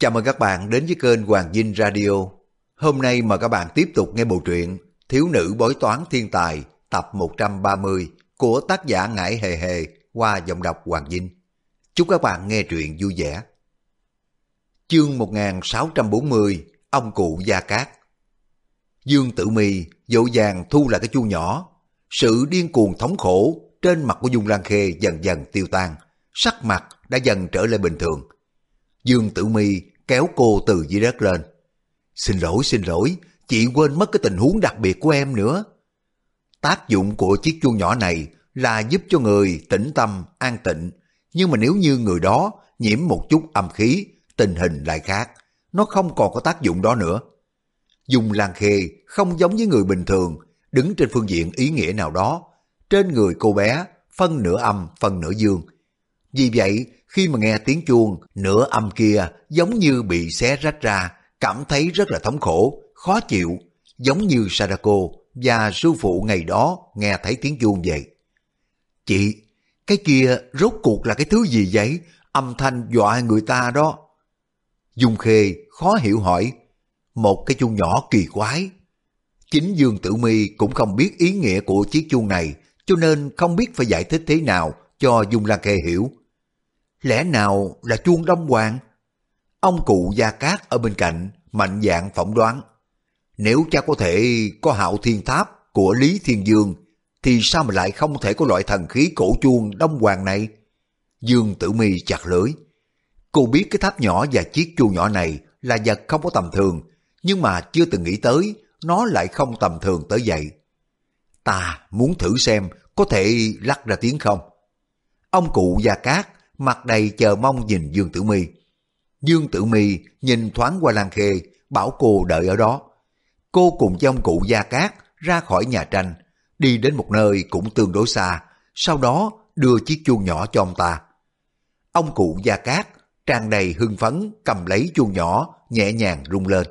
Chào mừng các bạn đến với kênh Hoàng Dinh Radio. Hôm nay mời các bạn tiếp tục nghe bộ truyện Thiếu nữ bói toán thiên tài tập 130 của tác giả Ngải Hề Hề qua giọng đọc Hoàng Dinh. Chúc các bạn nghe truyện vui vẻ. Chương 1640 Ông cụ Gia Cát Dương Tử Mi dỗ dàng thu lại cái chu nhỏ. Sự điên cuồng thống khổ trên mặt của Dung Lan Khê dần dần tiêu tan, sắc mặt đã dần trở lại bình thường. Dương Tử Mi kéo cô từ dưới đất lên. Xin lỗi, xin lỗi, chị quên mất cái tình huống đặc biệt của em nữa. Tác dụng của chiếc chuông nhỏ này là giúp cho người tĩnh tâm, an tịnh. Nhưng mà nếu như người đó nhiễm một chút âm khí, tình hình lại khác. Nó không còn có tác dụng đó nữa. Dùng Lan Khê không giống với người bình thường, đứng trên phương diện ý nghĩa nào đó. Trên người cô bé, phân nửa âm, phân nửa dương. Vì vậy, khi mà nghe tiếng chuông, nửa âm kia giống như bị xé rách ra, cảm thấy rất là thống khổ, khó chịu, giống như Sadako và sư phụ ngày đó nghe thấy tiếng chuông vậy. Chị, cái kia rốt cuộc là cái thứ gì vậy? Âm thanh dọa người ta đó. Dung Khê khó hiểu hỏi, một cái chuông nhỏ kỳ quái. Chính Dương Tử Mi cũng không biết ý nghĩa của chiếc chuông này, cho nên không biết phải giải thích thế nào cho Dung Lan Khê hiểu. Lẽ nào là chuông đông hoàng? Ông cụ Gia Cát ở bên cạnh mạnh dạng phỏng đoán. Nếu cha có thể có hạo thiên tháp của Lý Thiên Dương thì sao mà lại không thể có loại thần khí cổ chuông đông hoàng này? Dương Tử Mi chặt lưỡi. Cô biết cái tháp nhỏ và chiếc chuông nhỏ này là vật không có tầm thường, nhưng mà chưa từng nghĩ tới nó lại không tầm thường tới vậy. Ta muốn thử xem có thể lắc ra tiếng không? Ông cụ Gia Cát mặt đầy chờ mong nhìn Dương Tử Mi. Dương Tử Mi nhìn thoáng qua Lan Khê, bảo cô đợi ở đó. Cô cùng với ông cụ Gia Cát ra khỏi nhà tranh, đi đến một nơi cũng tương đối xa, sau đó đưa chiếc chuông nhỏ cho ông ta. Ông cụ Gia Cát tràn đầy hưng phấn cầm lấy chuông nhỏ nhẹ nhàng rung lên.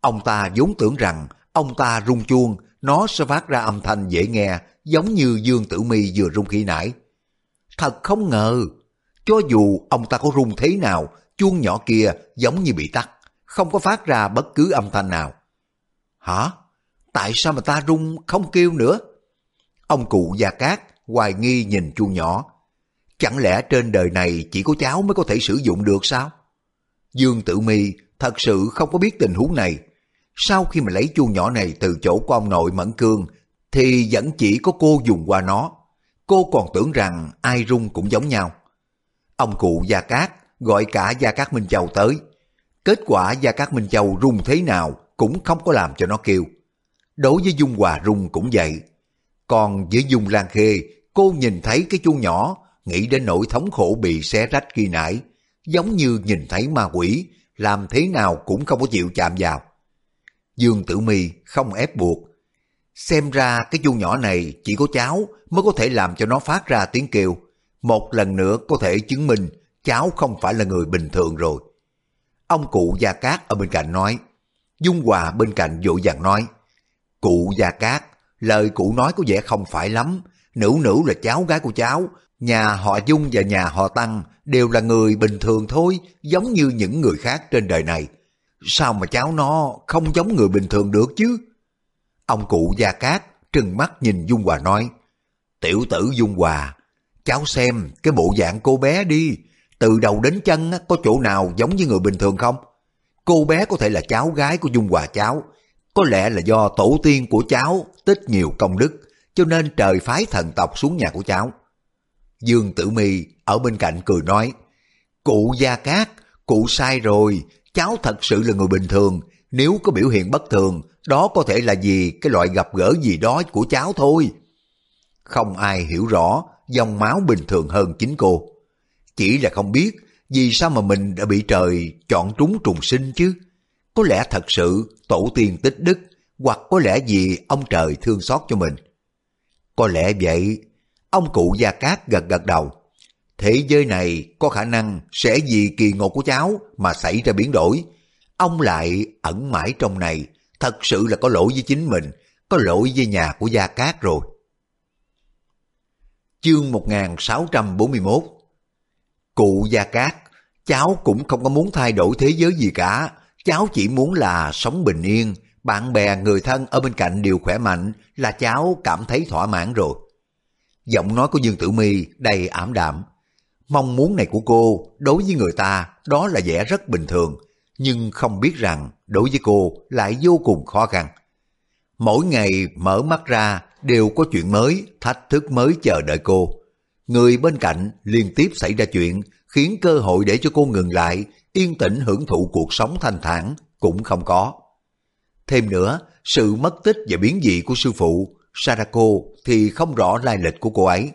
Ông ta vốn tưởng rằng ông ta rung chuông nó sẽ phát ra âm thanh dễ nghe giống như Dương Tử Mi vừa rung khi nãy. Thật không ngờ, cho dù ông ta có rung thế nào, chuông nhỏ kia giống như bị tắt, không có phát ra bất cứ âm thanh nào. Hả? Tại sao mà ta rung không kêu nữa? Ông cụ Gia Cát hoài nghi nhìn chuông nhỏ. Chẳng lẽ trên đời này chỉ có cháu mới có thể sử dụng được sao? Dương Tử Mi thật sự không có biết tình huống này. Sau khi mà lấy chuông nhỏ này từ chỗ của ông nội Mẫn Cương, thì vẫn chỉ có cô dùng qua nó. Cô còn tưởng rằng ai rung cũng giống nhau. Ông cụ Gia Cát gọi cả Gia Cát Minh Châu tới. Kết quả Gia Cát Minh Châu rung thế nào cũng không có làm cho nó kêu. Đối với Dung Hòa rung cũng vậy. Còn với Dung Lan Khê, cô nhìn thấy cái chuông nhỏ, nghĩ đến nỗi thống khổ bị xé rách khi nãy, giống như nhìn thấy ma quỷ, làm thế nào cũng không có chịu chạm vào. Dương Tử Mi không ép buộc. Xem ra cái chuông nhỏ này chỉ có cháu mới có thể làm cho nó phát ra tiếng kêu. Một lần nữa có thể chứng minh cháu không phải là người bình thường rồi. Ông cụ Gia Cát ở bên cạnh nói. Dung Hòa bên cạnh vội vàng nói. Cụ Gia Cát, lời cụ nói có vẻ không phải lắm. Nữ nữ là cháu gái của cháu. Nhà họ Dung và nhà họ Tăng đều là người bình thường thôi, giống như những người khác trên đời này. Sao mà cháu nó không giống người bình thường được chứ? Ông cụ Gia Cát trừng mắt nhìn Dung Hòa nói. Tiểu tử Dung Hòa, cháu xem cái bộ dạng cô bé đi. Từ đầu đến chân có chỗ nào giống như người bình thường không? Cô bé có thể là cháu gái của Dung Hòa cháu. Có lẽ là do tổ tiên của cháu tích nhiều công đức, cho nên trời phái thần tộc xuống nhà của cháu. Dương Tử Mi ở bên cạnh cười nói, Cụ Gia Cát, cụ sai rồi, cháu thật sự là người bình thường, nếu có biểu hiện bất thường, đó có thể là gì cái loại gặp gỡ gì đó của cháu thôi. Không ai hiểu rõ dòng máu bình thường hơn chính cô. Chỉ là không biết vì sao mà mình đã bị trời chọn trúng trùng sinh chứ. Có lẽ thật sự tổ tiên tích đức hoặc có lẽ vì ông trời thương xót cho mình. Có lẽ vậy, ông cụ Gia Cát gật gật đầu. Thế giới này có khả năng sẽ vì kỳ ngộ của cháu mà xảy ra biến đổi. Ông lại ẩn mãi trong này, thật sự là có lỗi với chính mình, có lỗi với nhà của Gia Cát rồi. Chương 1641 Cụ Gia Cát, Cháu cũng không có muốn thay đổi thế giới gì cả. Cháu chỉ muốn là sống bình yên, bạn bè, người thân ở bên cạnh đều khỏe mạnh là cháu cảm thấy thỏa mãn rồi. Giọng nói của Dương Tử Mi đầy ảm đạm. Mong muốn này của cô đối với người ta đó là vẻ rất bình thường, nhưng không biết rằng đối với cô lại vô cùng khó khăn. Mỗi ngày mở mắt ra đều có chuyện mới, thách thức mới chờ đợi cô. Người bên cạnh liên tiếp xảy ra chuyện khiến cơ hội để cho cô ngừng lại, yên tĩnh hưởng thụ cuộc sống thanh thản cũng không có. Thêm nữa, sự mất tích và biến dị của sư phụ, Sarako thì không rõ lai lịch của cô ấy.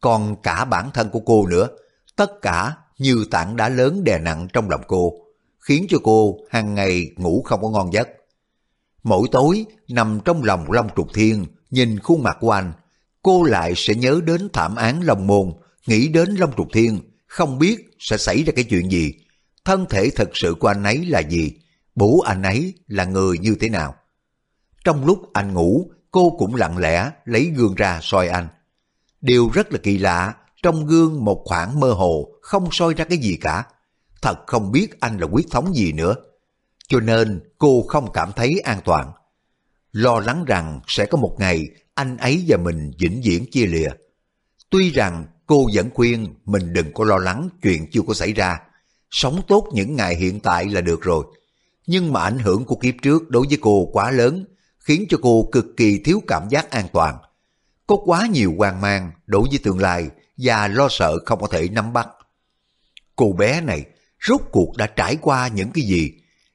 Còn cả bản thân của cô nữa, tất cả như tảng đá lớn đè nặng trong lòng cô, khiến cho cô hàng ngày ngủ không có ngon giấc. Mỗi tối nằm trong lòng Long Trục Thiên, nhìn khuôn mặt của anh, cô lại sẽ nhớ đến thảm án Long Môn, nghĩ đến Long Trục Thiên, không biết sẽ xảy ra cái chuyện gì, thân thể thật sự của anh ấy là gì, bố anh ấy là người như thế nào. Trong lúc anh ngủ, cô cũng lặng lẽ lấy gương ra soi anh. Điều rất là kỳ lạ, trong gương một khoảng mơ hồ không soi ra cái gì cả. Thật không biết anh là quyết thống gì nữa. Cho nên cô không cảm thấy an toàn. Lo lắng rằng sẽ có một ngày anh ấy và mình vĩnh viễn chia lìa. Tuy rằng cô vẫn khuyên mình đừng có lo lắng chuyện chưa có xảy ra. Sống tốt những ngày hiện tại là được rồi. Nhưng mà ảnh hưởng của kiếp trước đối với cô quá lớn, khiến cho cô cực kỳ thiếu cảm giác an toàn. Có quá nhiều hoang mang đối với tương lai và lo sợ không có thể nắm bắt. Cô bé này rốt cuộc đã trải qua những cái gì?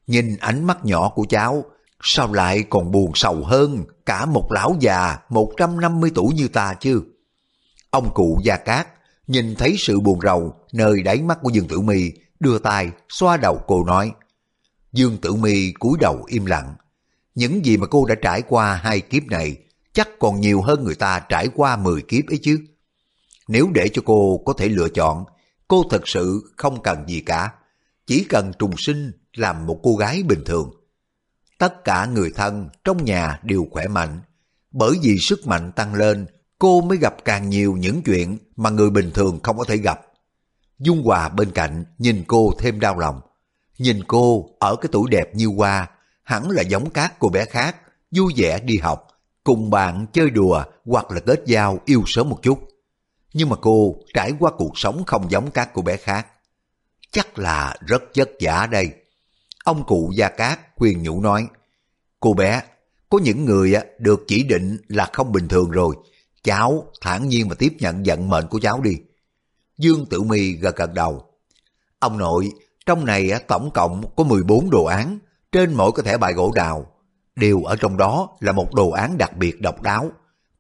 Nhìn ánh mắt nhỏ của cháu, sao lại còn buồn sầu hơn cả một lão già 150 tuổi như ta chứ? Ông cụ Gia Cát nhìn thấy sự buồn rầu nơi đáy mắt của Dương Tử Mi đưa tay xoa đầu cô nói. Dương Tử Mi cúi đầu im lặng. Những gì mà cô đã trải qua hai kiếp này chắc còn nhiều hơn người ta trải qua 10 kiếp ấy chứ. Nếu để cho cô có thể lựa chọn, cô thật sự không cần gì cả. Chỉ cần trùng sinh làm một cô gái bình thường. Tất cả người thân trong nhà đều khỏe mạnh. Bởi vì sức mạnh tăng lên, cô mới gặp càng nhiều những chuyện mà người bình thường không có thể gặp. Dung Hòa bên cạnh nhìn cô thêm đau lòng. Nhìn cô ở cái tuổi đẹp như hoa, hẳn là giống các cô bé khác, vui vẻ đi học, cùng bạn chơi đùa hoặc là kết giao yêu sớm một chút. Nhưng mà cô trải qua cuộc sống không giống các cô bé khác. Chắc là rất vất vả đây. Ông cụ Gia Cát khuyên nhủ nói, Cô bé, có những người được chỉ định là không bình thường rồi. Cháu thản nhiên mà tiếp nhận vận mệnh của cháu đi. Dương Tử Mi gật gật đầu. Ông nội, trong này tổng cộng có 14 đồ án, trên mỗi cái thẻ bài gỗ đào. Đều ở trong đó là một đồ án đặc biệt độc đáo.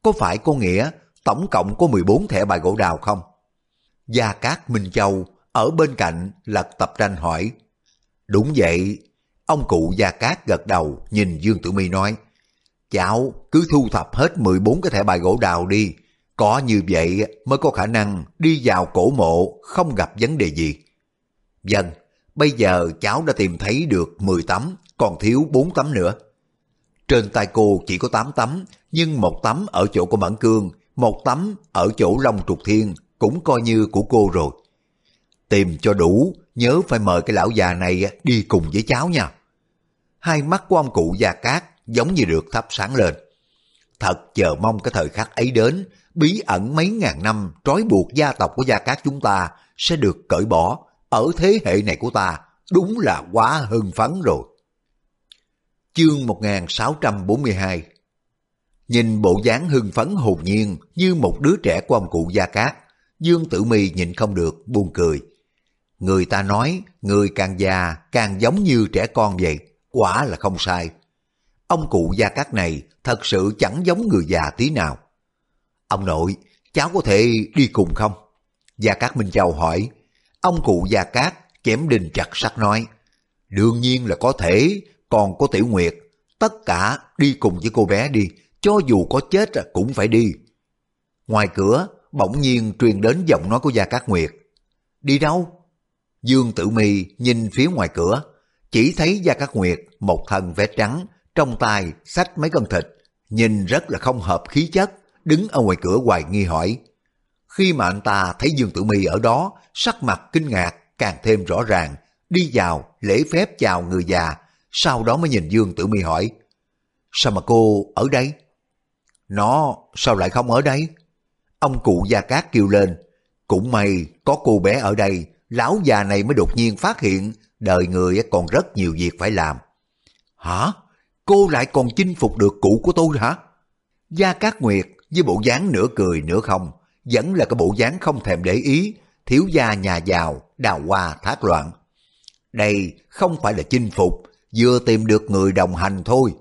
Có phải có nghĩa tổng cộng có 14 thẻ bài gỗ đào không? Gia Cát Minh Châu ở bên cạnh lật tập tranh hỏi. Đúng vậy, ông cụ Gia Cát gật đầu nhìn Dương Tử Mi nói. Cháu cứ thu thập hết 14 cái thẻ bài gỗ đào đi. Có như vậy mới có khả năng đi vào cổ mộ không gặp vấn đề gì. Dân, bây giờ cháu đã tìm thấy được 10 tấm, còn thiếu 4 tấm nữa. Trên tay cô chỉ có 8 tấm, nhưng một tấm ở chỗ của Mẫn Cương, một tấm ở chỗ Long Trục Thiên cũng coi như của cô rồi. Tìm cho đủ, nhớ phải mời cái lão già này đi cùng với cháu nha. Hai mắt của ông cụ già cát giống như được thắp sáng lên. Thật chờ mong cái thời khắc ấy đến, bí ẩn mấy ngàn năm trói buộc gia tộc của gia cát chúng ta sẽ được cởi bỏ ở thế hệ này của ta. Đúng là quá hưng phấn rồi. Chương 1642 Nhìn bộ dáng hưng phấn hồn nhiên như một đứa trẻ của ông cụ Gia Cát, Dương Tử Mi nhìn không được, buồn cười. Người ta nói, người càng già càng giống như trẻ con vậy, quả là không sai. Ông cụ Gia Cát này thật sự chẳng giống người già tí nào. Ông nội, cháu có thể đi cùng không? Gia Cát Minh Châu hỏi. Ông cụ Gia Cát chém đinh chặt sắt nói. Đương nhiên là có thể, còn có Tiểu Nguyệt. Tất cả đi cùng với cô bé đi, cho dù có chết cũng phải đi. Ngoài cửa, bỗng nhiên truyền đến giọng nói của Gia Cát Nguyệt. Đi đâu? Dương Tử Mi nhìn phía ngoài cửa, chỉ thấy Gia Cát Nguyệt một thân vest trắng, trong tay xách mấy con thịt, nhìn rất là không hợp khí chất, đứng ở ngoài cửa hoài nghi hỏi. Khi mà anh ta thấy Dương Tử Mi ở đó, sắc mặt kinh ngạc, càng thêm rõ ràng, đi vào lễ phép chào người già, sau đó mới nhìn Dương Tử Mi hỏi, sao mà cô ở đây? Nó sao lại không ở đây? Ông cụ Gia Cát kêu lên, cũng may có cô bé ở đây, lão già này mới đột nhiên phát hiện đời người còn rất nhiều việc phải làm. Hả? Cô lại còn chinh phục được cụ của tôi hả? Gia Cát Nguyệt với bộ dáng nửa cười nửa không, vẫn là cái bộ dáng không thèm để ý, thiếu gia nhà giàu, đào hoa thác loạn. Đây không phải là chinh phục, vừa tìm được người đồng hành thôi.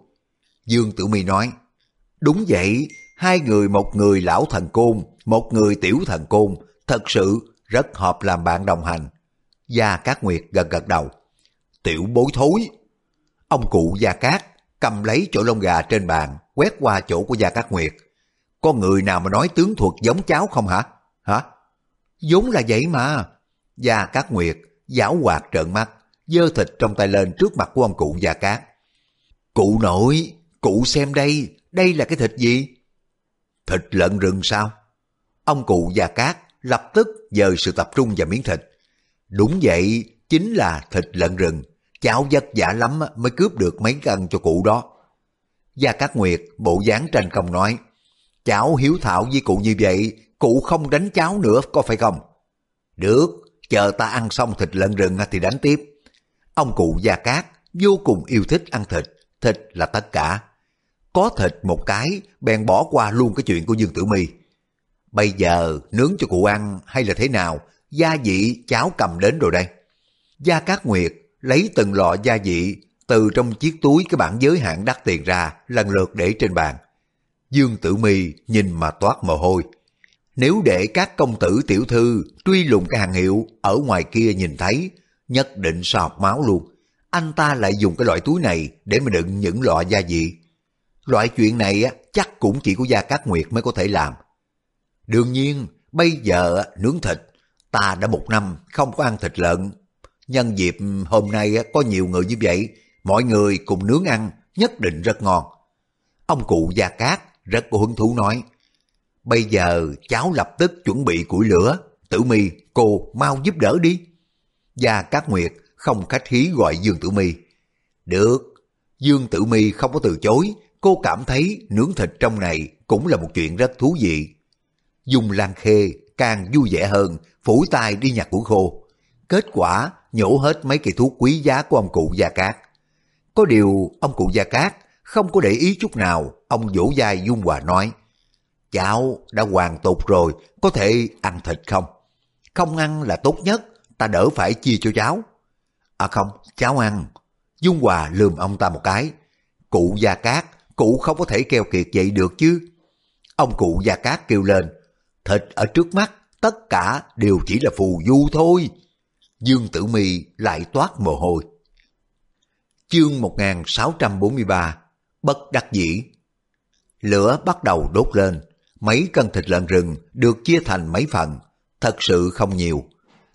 Dương Tử Mi nói, đúng vậy, hai người một người lão thần côn, một người tiểu thần côn, thật sự rất hợp làm bạn đồng hành. Gia Cát Nguyệt gật gật đầu. Tiểu bối thối. Ông cụ Gia Cát cầm lấy chỗ lông gà trên bàn, quét qua chỗ của Gia Cát Nguyệt. Có người nào mà nói tướng thuật giống cháu không hả? Hả? vốn là vậy mà. Gia Cát Nguyệt giáo hoạt trợn mắt, dơ thịt trong tay lên trước mặt của ông cụ Gia Cát. Cụ nội, cụ xem đây, đây là cái thịt gì? Thịt lợn rừng sao? Ông cụ Gia Cát lập tức dời sự tập trung vào miếng thịt. Đúng vậy, chính là thịt lợn rừng. Cháu vất vả lắm mới cướp được mấy cân cho cụ đó. Gia Cát Nguyệt bộ dáng tranh công nói, cháu hiếu thảo với cụ như vậy, cụ không đánh cháu nữa có phải không? Được, chờ ta ăn xong thịt lợn rừng thì đánh tiếp. Ông cụ Gia Cát vô cùng yêu thích ăn thịt, thịt là tất cả. Có thịt một cái, bèn bỏ qua luôn cái chuyện của Dương Tử My Bây giờ nướng cho cụ ăn hay là thế nào, gia vị cháu cầm đến rồi đây. Gia Cát Nguyệt lấy từng lọ gia vị từ trong chiếc túi cái bản giới hạn đắt tiền ra lần lượt để trên bàn. Dương Tử Mi nhìn mà toát mồ hôi. Nếu để các công tử tiểu thư truy lùng cái hàng hiệu ở ngoài kia nhìn thấy, nhất định sọt máu luôn. Anh ta lại dùng cái loại túi này để mà đựng những lọ gia vị. Loại chuyện này chắc cũng chỉ của Gia Cát Nguyệt mới có thể làm. Đương nhiên, bây giờ nướng thịt, ta đã một năm không có ăn thịt lợn. Nhân dịp hôm nay có nhiều người như vậy, mọi người cùng nướng ăn nhất định rất ngon. Ông cụ Gia Cát rất có hứng thú nói, bây giờ cháu lập tức chuẩn bị củi lửa, tử mi cô mau giúp đỡ đi. Gia Cát Nguyệt không khách khí gọi Dương Tử Mi. Được, Dương Tử Mi không có từ chối, cô cảm thấy nướng thịt trong này cũng là một chuyện rất thú vị. Dung Lan Khê càng vui vẻ hơn, phủi tay đi nhặt củi khô. Kết quả nhổ hết mấy cây thuốc quý giá của ông cụ Gia Cát. Có điều ông cụ Gia Cát không có để ý chút nào, ông vỗ vai Dung Hòa nói, Cháu đã hoàn tục rồi, có thể ăn thịt không? Không ăn là tốt nhất, ta đỡ phải chia cho cháu. À không, cháu ăn. Dung Hòa lườm ông ta một cái. Cụ Gia Cát, cụ không có thể keo kiệt vậy được chứ. Ông cụ Gia Cát kêu lên, thịt ở trước mắt, tất cả đều chỉ là phù du thôi. Dương Tử Mi lại toát mồ hôi. Chương 1643 Bất đắc dĩ Lửa bắt đầu đốt lên, mấy cân thịt lợn rừng được chia thành mấy phần, thật sự không nhiều.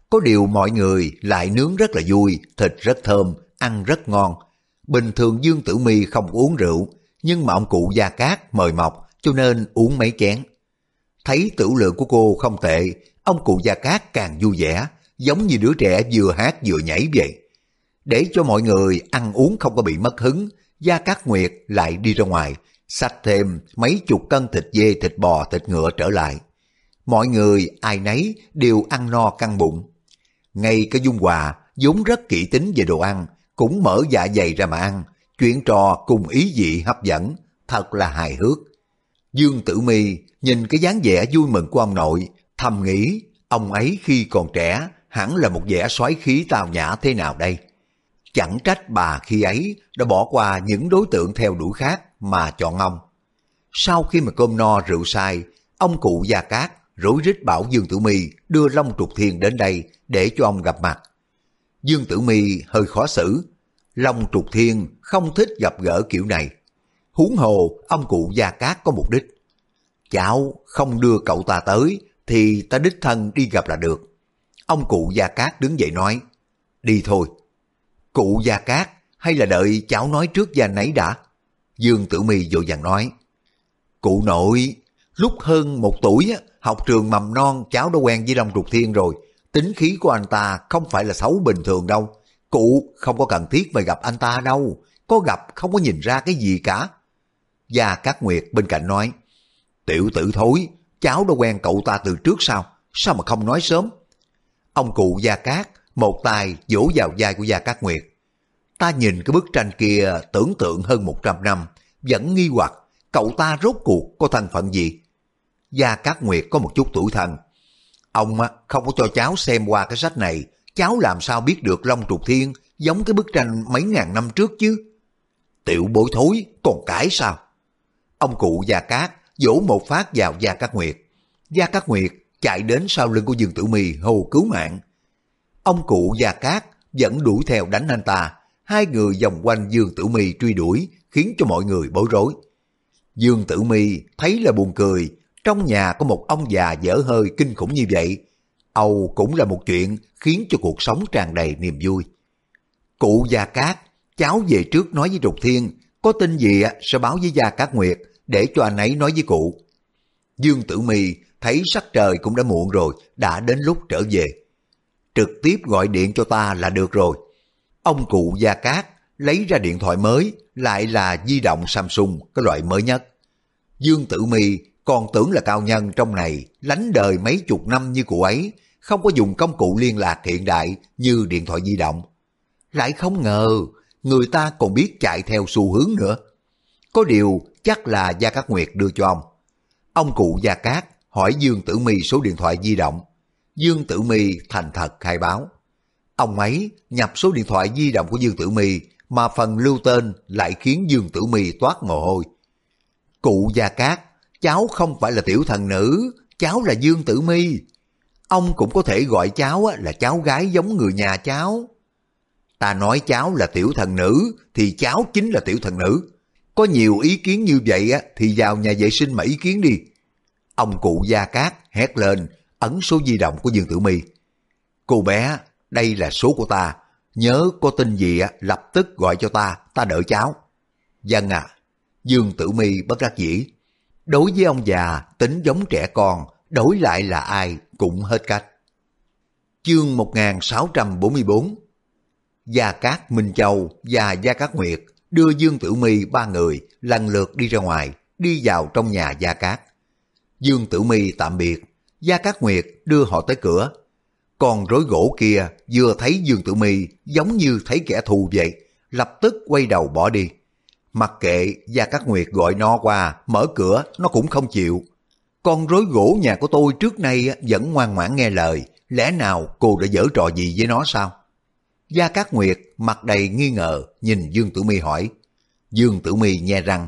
Có điều mọi người lại nướng rất là vui, thịt rất thơm, ăn rất ngon. Bình thường Dương Tử Mi không uống rượu, nhưng mà ông cụ Gia Cát mời mọc cho nên uống mấy chén. Thấy tử lượng của cô không tệ, ông cụ Gia Cát càng vui vẻ, giống như đứa trẻ vừa hát vừa nhảy vậy. Để cho mọi người ăn uống không có bị mất hứng, Gia Cát Nguyệt lại đi ra ngoài, xách thêm mấy chục cân thịt dê, thịt bò, thịt ngựa trở lại. Mọi người ai nấy đều ăn no căng bụng. Ngay cái Dung Hòa vốn rất kỹ tính về đồ ăn, cũng mở dạ dày ra mà ăn, chuyện trò cùng ý dị hấp dẫn, thật là hài hước. Dương Tử Mi nhìn cái dáng vẻ vui mừng của ông nội, thầm nghĩ ông ấy khi còn trẻ hẳn là một vẻ soái khí tào nhã thế nào đây. Chẳng trách bà khi ấy đã bỏ qua những đối tượng theo đuổi khác mà chọn ông. Sau khi mà cơm no rượu say, ông cụ Gia Cát rối rít bảo Dương Tử Mi đưa Long Trục Thiên đến đây để cho ông gặp mặt. Dương Tử Mi hơi khó xử, Long Trục Thiên không thích gặp gỡ kiểu này. Huống hồ, ông cụ Gia Cát có mục đích. Cháu không đưa cậu ta tới, thì ta đích thân đi gặp là được. Ông cụ Gia Cát đứng dậy nói, đi thôi. Cụ Gia Cát, hay là đợi cháu nói trước gia nấy đã? Dương Tử Mi vội vàng nói, Cụ nội, lúc hơn một tuổi học trường mầm non cháu đã quen với Long Trục Thiên rồi, tính khí của anh ta không phải là xấu bình thường đâu. Cụ không có cần thiết phải gặp anh ta đâu, có gặp không có nhìn ra cái gì cả. Gia Cát Nguyệt bên cạnh nói, tiểu tử thối, cháu đã quen cậu ta từ trước sao, sao mà không nói sớm? Ông cụ Gia Cát, một tay vỗ vào vai của Gia Cát Nguyệt. Ta nhìn cái bức tranh kia tưởng tượng hơn 100 năm, vẫn nghi hoặc cậu ta rốt cuộc có thân phận gì? Gia Cát Nguyệt có một chút tuổi thân. Ông không có cho cháu xem qua cái sách này, cháu làm sao biết được Long Trục Thiên giống cái bức tranh mấy ngàn năm trước chứ? Tiểu bối thối, còn cãi sao? Ông cụ Gia Cát vỗ một phát vào Gia Cát Nguyệt. Gia Cát Nguyệt chạy đến sau lưng của Dương Tử Mi hô cứu mạng. Ông cụ Gia Cát vẫn đuổi theo đánh anh ta. Hai người vòng quanh Dương Tử Mi truy đuổi khiến cho mọi người bối rối. Dương Tử Mi thấy là buồn cười, trong nhà có một ông già dở hơi kinh khủng như vậy. Âu cũng là một chuyện khiến cho cuộc sống tràn đầy niềm vui. Cụ Gia Cát, cháu về trước nói với Trục Thiên, có tin gì sẽ báo với Gia Cát Nguyệt để cho anh ấy nói với cụ. Dương Tử Mi thấy sắc trời cũng đã muộn rồi, đã đến lúc trở về. Trực tiếp gọi điện cho ta là được rồi. Ông cụ Gia Cát lấy ra điện thoại mới, lại là di động Samsung, cái loại mới nhất. Dương Tử Mi còn tưởng là cao nhân trong này, lánh đời mấy chục năm như cụ ấy, không có dùng công cụ liên lạc hiện đại như điện thoại di động. Lại không ngờ, người ta còn biết chạy theo xu hướng nữa. Có điều chắc là Gia Cát Nguyệt đưa cho ông. Ông cụ Gia Cát hỏi Dương Tử Mi số điện thoại di động. Dương Tử Mi thành thật khai báo. Ông ấy nhập số điện thoại di động của Dương Tử Mi mà phần lưu tên lại khiến Dương Tử Mi toát mồ hôi. Cụ Gia Cát, cháu không phải là tiểu thần nữ, cháu là Dương Tử Mi. Ông cũng có thể gọi cháu là cháu gái giống người nhà cháu. Ta nói cháu là tiểu thần nữ thì cháu chính là tiểu thần nữ. Có nhiều ý kiến như vậy á thì vào nhà vệ sinh mà ý kiến đi. Ông cụ Gia Cát hét lên, ấn số di động của Dương Tử my Cô bé, đây là số của ta. Nhớ có tin gì á, lập tức gọi cho ta, ta đợi cháu. Dân à, Dương Tử my bất đắc dĩ. Đối với ông già, tính giống trẻ con, đổi lại là ai cũng hết cách. Chương 1644 Gia Cát Minh Châu và Gia Cát Nguyệt đưa Dương Tử Mi ba người lần lượt đi ra ngoài, đi vào trong nhà Gia Cát. Dương Tử Mi tạm biệt, Gia Cát Nguyệt đưa họ tới cửa. Còn rối gỗ kia vừa thấy Dương Tử Mi giống như thấy kẻ thù vậy, lập tức quay đầu bỏ đi. Mặc kệ Gia Cát Nguyệt gọi nó qua, mở cửa, nó cũng không chịu. Con rối gỗ nhà của tôi trước nay vẫn ngoan ngoãn nghe lời, lẽ nào cô đã dở trò gì với nó sao? Gia Cát Nguyệt mặt đầy nghi ngờ nhìn Dương Tử Mi hỏi. Dương Tử Mi nhe răng.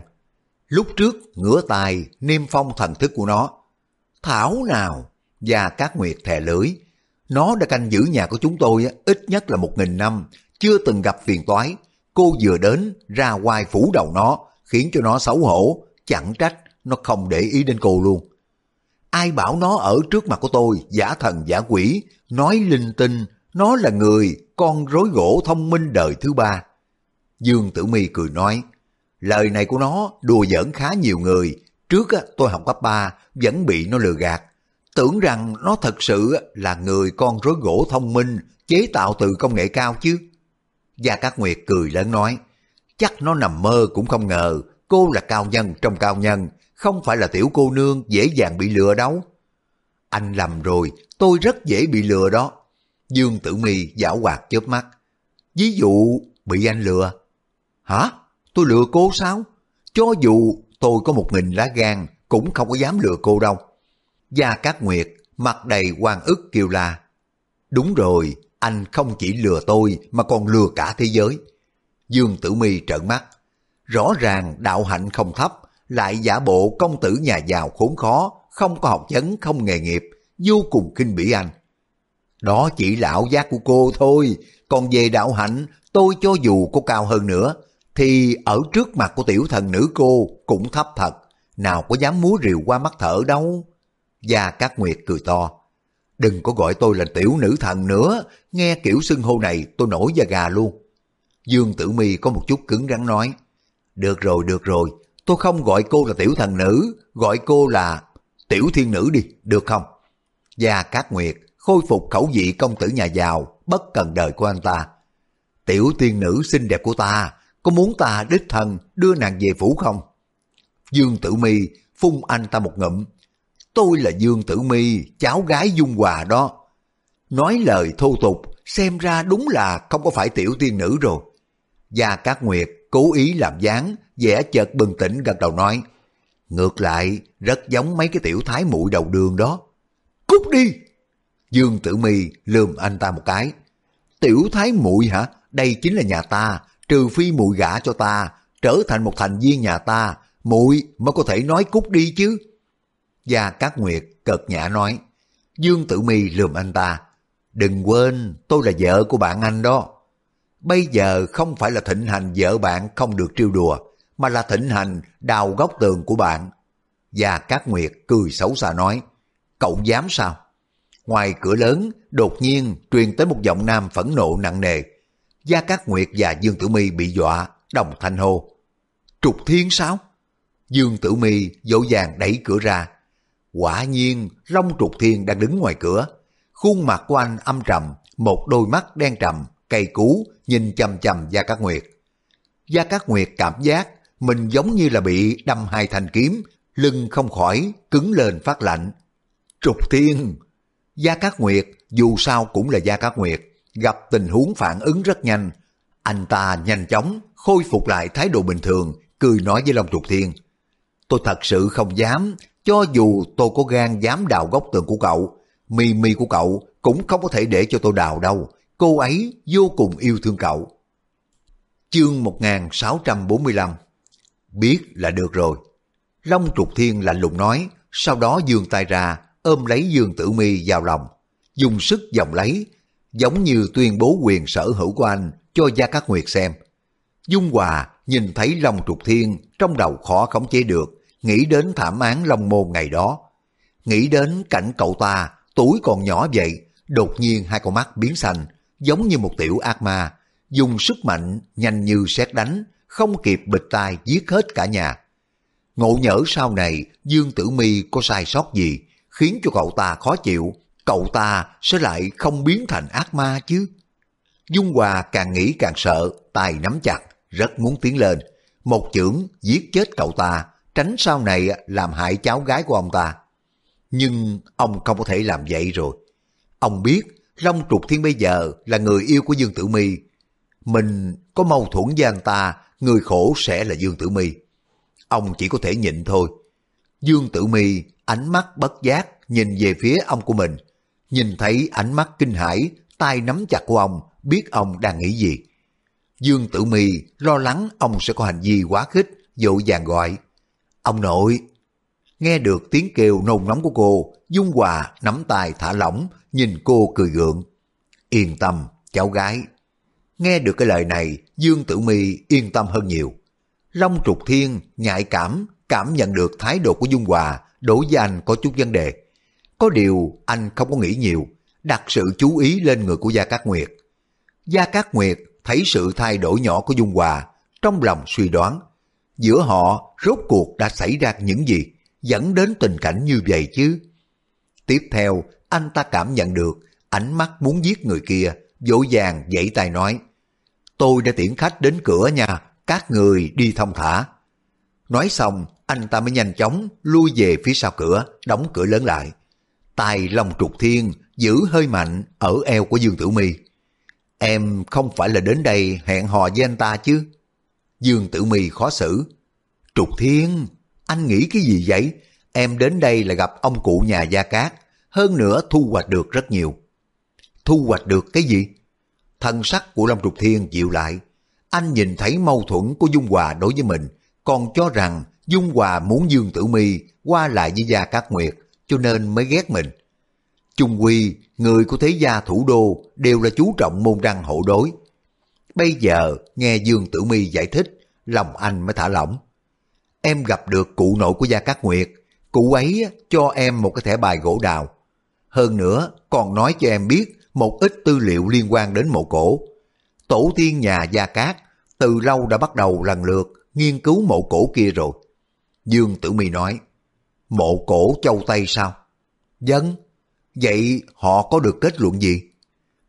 Lúc trước ngửa tài niêm phong thần thức của nó. Thảo nào? Gia Cát Nguyệt thè lưỡi. Nó đã canh giữ nhà của chúng tôi ít nhất là một nghìn năm, chưa từng gặp phiền toái. Cô vừa đến ra hoài phủ đầu nó, khiến cho nó xấu hổ, chẳng trách nó không để ý đến cô luôn. Ai bảo nó ở trước mặt của tôi giả thần giả quỷ, nói linh tinh, nó là người con rối gỗ thông minh đời thứ ba. Dương Tử Mi cười nói, lời này của nó đùa giỡn khá nhiều người. Trước tôi học cấp 3 vẫn bị nó lừa gạt. Tưởng rằng nó thật sự là người con rối gỗ thông minh chế tạo từ công nghệ cao chứ. Gia Cát Nguyệt cười lớn nói, chắc nó nằm mơ cũng không ngờ cô là cao nhân trong cao nhân, không phải là tiểu cô nương dễ dàng bị lừa đâu. Anh lầm rồi, tôi rất dễ bị lừa đó. Dương Tử Mi giảo hoạt chớp mắt. Ví dụ bị anh lừa. Hả? Tôi lừa cô sao? Cho dù tôi có một nghìn lá gan cũng không có dám lừa cô đâu. Gia Cát Nguyệt mặt đầy quan ức kêu la. Đúng rồi, anh không chỉ lừa tôi mà còn lừa cả thế giới. Dương Tử Mi trợn mắt. Rõ ràng đạo hạnh không thấp, lại giả bộ công tử nhà giàu khốn khó, không có học vấn, không nghề nghiệp, vô cùng kinh bỉ anh. Đó chỉ là ảo giác của cô thôi, còn về đạo hạnh, tôi cho dù có cao hơn nữa, thì ở trước mặt của tiểu thần nữ cô cũng thấp thật, nào có dám múa rìu qua mắt thở đâu. Gia Cát Nguyệt cười to. Đừng có gọi tôi là tiểu nữ thần nữa, nghe kiểu xưng hô này tôi nổi da gà luôn. Dương Tử Mi có một chút cứng rắn nói. Được rồi, được rồi, tôi không gọi cô là tiểu thần nữ, gọi cô là tiểu thiên nữ đi, được không? Gia Cát Nguyệt khôi phục khẩu vị công tử nhà giàu, bất cần đời của anh ta. Tiểu tiên nữ xinh đẹp của ta, có muốn ta đích thân đưa nàng về phủ không? Dương Tử Mi phun anh ta một ngụm. Tôi là Dương Tử Mi, cháu gái Dung Hòa đó. Nói lời thô tục, xem ra đúng là không có phải tiểu tiên nữ rồi. Gia Cát Nguyệt cố ý làm dáng, vẻ chợt bừng tỉnh gật đầu nói. Ngược lại, rất giống mấy cái tiểu thái muội đầu đường đó. Cút đi! Dương Tử Mi lườm anh ta một cái. Tiểu thái muội hả? Đây chính là nhà ta, trừ phi muội gả cho ta, trở thành một thành viên nhà ta, muội mới có thể nói cút đi chứ. Gia Cát Nguyệt cợt nhã nói. Dương Tử Mi lườm anh ta. Đừng quên, tôi là vợ của bạn anh đó. Bây giờ không phải là thịnh hành vợ bạn không được trêu đùa, mà là thịnh hành đào góc tường của bạn. Gia Cát Nguyệt cười xấu xa nói, cậu dám sao? Ngoài cửa lớn, đột nhiên truyền tới một giọng nam phẫn nộ nặng nề. Gia Cát Nguyệt và Dương Tử Mi bị dọa, đồng thanh hô. Trục Thiên sao? Dương Tử Mi dỗ dàng đẩy cửa ra. Quả nhiên, Long Trục Thiên đang đứng ngoài cửa. Khuôn mặt của anh âm trầm, một đôi mắt đen trầm, cây cú, nhìn chầm chầm Gia Cát Nguyệt. Gia Cát Nguyệt cảm giác mình giống như là bị đâm hai thanh kiếm, lưng không khỏi, cứng lên phát lạnh. Trục Thiên! Gia Cát Nguyệt dù sao cũng là Gia Cát Nguyệt, gặp tình huống phản ứng rất nhanh. Anh ta nhanh chóng khôi phục lại thái độ bình thường, cười nói với Long Trục Thiên. Tôi thật sự không dám, cho dù tôi có gan dám đào góc tường của cậu, mì mì của cậu cũng không có thể để cho tôi đào đâu. Cô ấy vô cùng yêu thương cậu. Chương 1645 Biết là được rồi. Long trục thiên lạnh lùng nói, sau đó dương tay ra, ôm lấy dương tử mi vào lòng, dùng sức vòng lấy, giống như tuyên bố quyền sở hữu của anh cho Gia Cát Nguyệt xem. Dung Hòa nhìn thấy Long Trục Thiên trong đầu khó khống chế được, nghĩ đến thảm án Long Môn ngày đó. Nghĩ đến cảnh cậu ta, tuổi còn nhỏ vậy, đột nhiên hai con mắt biến xanh, giống như một tiểu ác ma, dùng sức mạnh nhanh như xét đánh, không kịp bịch tai giết hết cả nhà. Ngộ nhỡ sau này Dương Tử Mi có sai sót gì khiến cho cậu ta khó chịu, cậu ta sẽ lại không biến thành ác ma chứ. Dung Hòa càng nghĩ càng sợ, tay nắm chặt, rất muốn tiến lên. Một chưởng giết chết cậu ta, tránh sau này làm hại cháu gái của ông ta. Nhưng ông không có thể làm vậy rồi. Ông biết Long Trục Thiên bây giờ là người yêu của Dương Tử Mi. Mình có mâu thuẫn với anh ta, người khổ sẽ là Dương Tử Mi. Ông chỉ có thể nhịn thôi. Dương Tử Mi ánh mắt bất giác nhìn về phía ông của mình. Nhìn thấy ánh mắt kinh hãi, tay nắm chặt của ông, biết ông đang nghĩ gì. Dương Tử Mi lo lắng ông sẽ có hành vi quá khích, dội vàng gọi. Ông nội! Nghe được tiếng kêu nôn nóng của cô, Dung Hòa nắm tay thả lỏng, nhìn cô cười gượng. Yên tâm, cháu gái. Nghe được cái lời này, Dương Tử Mi yên tâm hơn nhiều. Long Trục Thiên nhạy cảm, cảm nhận được thái độ của Dung Hòa đối với anh có chút vấn đề. Có điều anh không có nghĩ nhiều, đặt sự chú ý lên người của Gia Cát Nguyệt. Gia Cát Nguyệt thấy sự thay đổi nhỏ của Dung Hòa, trong lòng suy đoán, giữa họ rốt cuộc đã xảy ra những gì dẫn đến tình cảnh như vậy chứ. Tiếp theo, anh ta cảm nhận được ánh mắt muốn giết người kia, dỗ dàng dãy tay nói, tôi đã tiễn khách đến cửa nhà, các người đi thông thả. Nói xong, anh ta mới nhanh chóng lui về phía sau cửa, đóng cửa lớn lại. Tay Long Trục Thiên giữ hơi mạnh ở eo của Dương Tử Mi. Em không phải là đến đây hẹn hò với anh ta chứ? Dương Tử Mi khó xử. Trục Thiên, anh nghĩ cái gì vậy? Em đến đây là gặp ông cụ nhà Gia Cát, hơn nữa thu hoạch được rất nhiều. Thu hoạch được cái gì? Thân sắc của Long Trục Thiên dịu lại. Anh nhìn thấy mâu thuẫn của Dung Hòa đối với mình, còn cho rằng Dung Hòa muốn Dương Tử Mi qua lại với Gia Cát Nguyệt, cho nên mới ghét mình. Trung Quy, người của thế gia thủ đô đều là chú trọng môn đăng hộ đối. Bây giờ nghe Dương Tử Mi giải thích, lòng anh mới thả lỏng. Em gặp được cụ nội của Gia Cát Nguyệt, cụ ấy cho em một cái thẻ bài gỗ đào. Hơn nữa còn nói cho em biết một ít tư liệu liên quan đến mộ cổ. Tổ tiên nhà Gia Cát từ lâu đã bắt đầu lần lượt nghiên cứu mộ cổ kia rồi. Dương Tử Mi nói, mộ cổ châu Tây sao? Dân, vậy họ có được kết luận gì?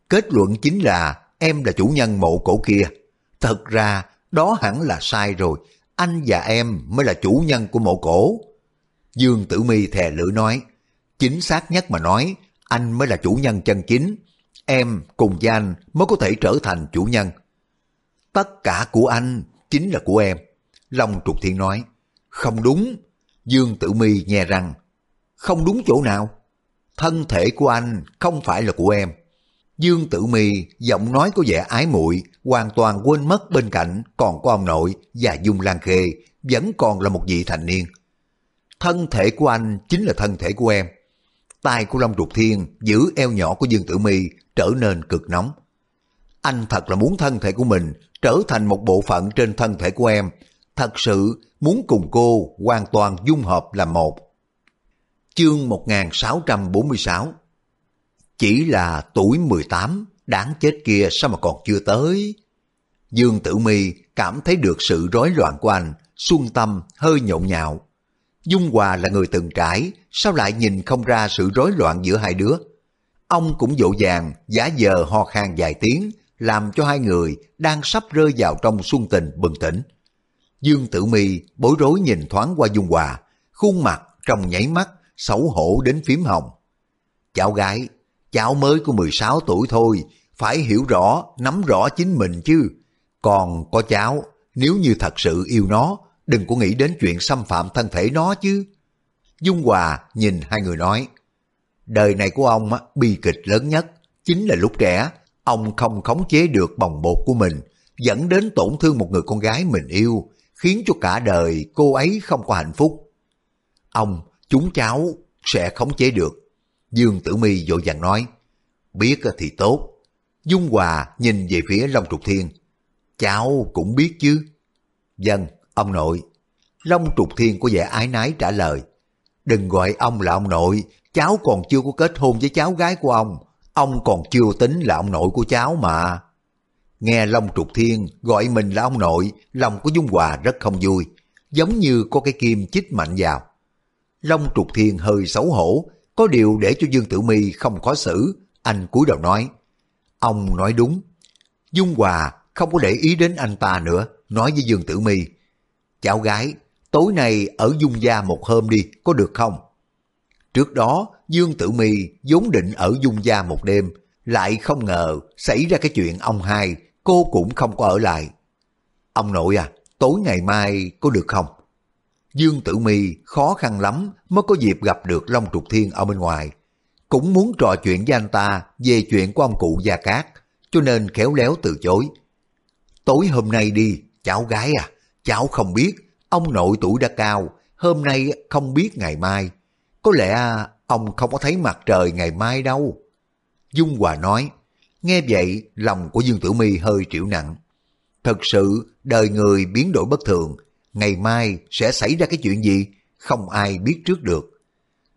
Kết luận chính là em là chủ nhân mộ cổ kia. Thật ra đó hẳn là sai rồi, anh và em mới là chủ nhân của mộ cổ. Dương Tử Mi thè lưỡi nói, chính xác nhất mà nói, anh mới là chủ nhân chân chính, em cùng với anh mới có thể trở thành chủ nhân. Tất cả của anh chính là của em. Long Trục Thiên nói, không đúng. Dương Tử Mi nghe rằng, không đúng chỗ nào. Thân thể của anh không phải là của em. Dương Tử Mi giọng nói có vẻ ái muội, hoàn toàn quên mất bên cạnh còn có ông nội và Dung Lan Khê vẫn còn là một vị thành niên. Thân thể của anh chính là thân thể của em. Tay của Long Trục Thiên giữ eo nhỏ của Dương Tử Mi trở nên cực nóng. Anh thật là muốn thân thể của mình trở thành một bộ phận trên thân thể của em, thật sự muốn cùng cô hoàn toàn dung hợp làm một. Chương 1646 Chỉ là tuổi 18, đáng chết kia sao mà còn chưa tới. Dương Tử Mi cảm thấy được sự rối loạn của anh, xuân tâm hơi nhộn nhạo. Dung Hòa là người từng trải, sao lại nhìn không ra sự rối loạn giữa hai đứa? Ông cũng dỗ dàng, giả giờ ho khan vài tiếng, làm cho hai người đang sắp rơi vào trong xuân tình bừng tỉnh. Dương Tử Mi bối rối nhìn thoáng qua Dung Hòa, khuôn mặt trong nháy mắt xấu hổ đến phím hồng. Cháu gái, cháu mới có 16 tuổi thôi, phải hiểu rõ, nắm rõ chính mình chứ. Còn có cháu, nếu như thật sự yêu nó, đừng có nghĩ đến chuyện xâm phạm thân thể nó chứ. Dung Hòa nhìn hai người nói, đời này của ông bi kịch lớn nhất, chính là lúc trẻ, ông không khống chế được bồng bột của mình, dẫn đến tổn thương một người con gái mình yêu, khiến cho cả đời cô ấy không có hạnh phúc. Ông, chúng cháu sẽ khống chế được. Dương Tử Mi vội vàng nói, biết thì tốt. Dung Hòa nhìn về phía Long Trục Thiên, cháu cũng biết chứ. Dân, ông nội. Long Trục Thiên có vẻ ái nái trả lời, đừng gọi ông là ông nội, cháu còn chưa có kết hôn với cháu gái của ông, ông còn chưa tính là ông nội của cháu mà. Nghe Long Trục Thiên gọi mình là ông nội, lòng của Dung Hòa rất không vui, giống như có cái kim chích mạnh vào. Long Trục Thiên hơi xấu hổ, có điều để cho Dương Tử Mi không khó xử, anh cúi đầu nói. Ông nói đúng. Dung Hòa không có để ý đến anh ta nữa, nói với Dương Tử Mi. Cháu gái, tối nay ở Dung Gia một hôm đi, có được không? Trước đó, Dương Tử Mi vốn định ở Dung Gia một đêm, lại không ngờ xảy ra cái chuyện ông hai, cô cũng không có ở lại. Ông nội à, tối ngày mai có được không? Dương Tử Mi khó khăn lắm mới có dịp gặp được Long Trục Thiên ở bên ngoài. Cũng muốn trò chuyện với anh ta về chuyện của ông cụ Gia Cát, cho nên khéo léo từ chối. Tối hôm nay đi, cháu gái à, cháu không biết, ông nội tuổi đã cao, hôm nay không biết ngày mai. Có lẽ ông không có thấy mặt trời ngày mai đâu. Dung Hòa nói, nghe vậy lòng của Dương Tử Mi hơi triệu nặng. Thật sự đời người biến đổi bất thường, ngày mai sẽ xảy ra cái chuyện gì, không ai biết trước được.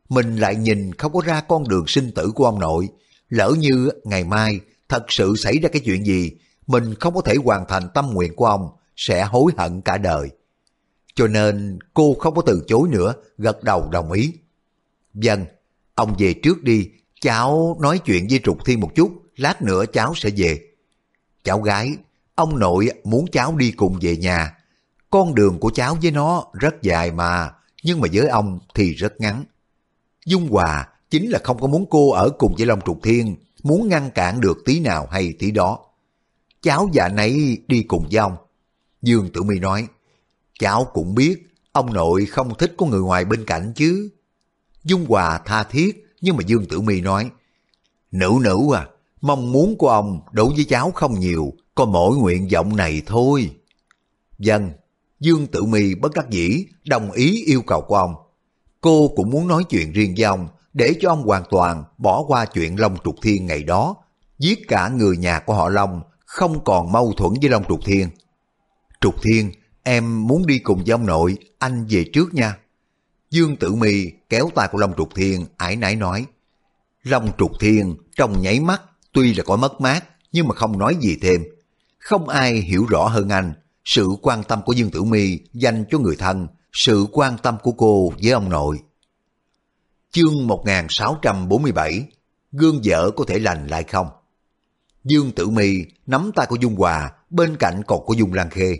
Mình lại nhìn không có ra con đường sinh tử của ông nội, lỡ như ngày mai thật sự xảy ra cái chuyện gì, mình không có thể hoàn thành tâm nguyện của ông, sẽ hối hận cả đời. Cho nên cô không có từ chối nữa, gật đầu đồng ý. Dân, ông về trước đi, cháu nói chuyện với Trục Thiên một chút, lát nữa cháu sẽ về. Cháu gái, ông nội muốn cháu đi cùng về nhà. Con đường của cháu với nó rất dài mà, nhưng mà với ông thì rất ngắn. Dung Hòa chính là không có muốn cô ở cùng với Long Trục Thiên, muốn ngăn cản được tí nào hay tí đó. Cháu già nấy đi cùng với ông. Dương Tử my nói, cháu cũng biết ông nội không thích có người ngoài bên cạnh chứ. Dung Hòa tha thiết, nhưng mà Dương Tử my nói, Nữ nữ à, mong muốn của ông đối với cháu không nhiều, có mỗi nguyện vọng này thôi. Dân, Dương Tử Mi bất đắc dĩ, đồng ý yêu cầu của ông. Cô cũng muốn nói chuyện riêng với ông, để cho ông hoàn toàn bỏ qua chuyện Long Trục Thiên ngày đó, giết cả người nhà của họ Long, không còn mâu thuẫn với Long Trục Thiên. Trục Thiên, em muốn đi cùng với ông nội, anh về trước nha. Dương Tử Mi kéo tay của Long Trục Thiên, ải nãy nói. Long Trục Thiên trong nháy mắt tuy là có mất mát nhưng mà không nói gì thêm. Không ai hiểu rõ hơn anh sự quan tâm của Dương Tử Mi dành cho người thân, sự quan tâm của cô với ông nội. Chương 1647 gương vợ có thể lành lại không? Dương Tử Mi nắm tay của Dung Hòa, bên cạnh còn của Dung Lan Khê.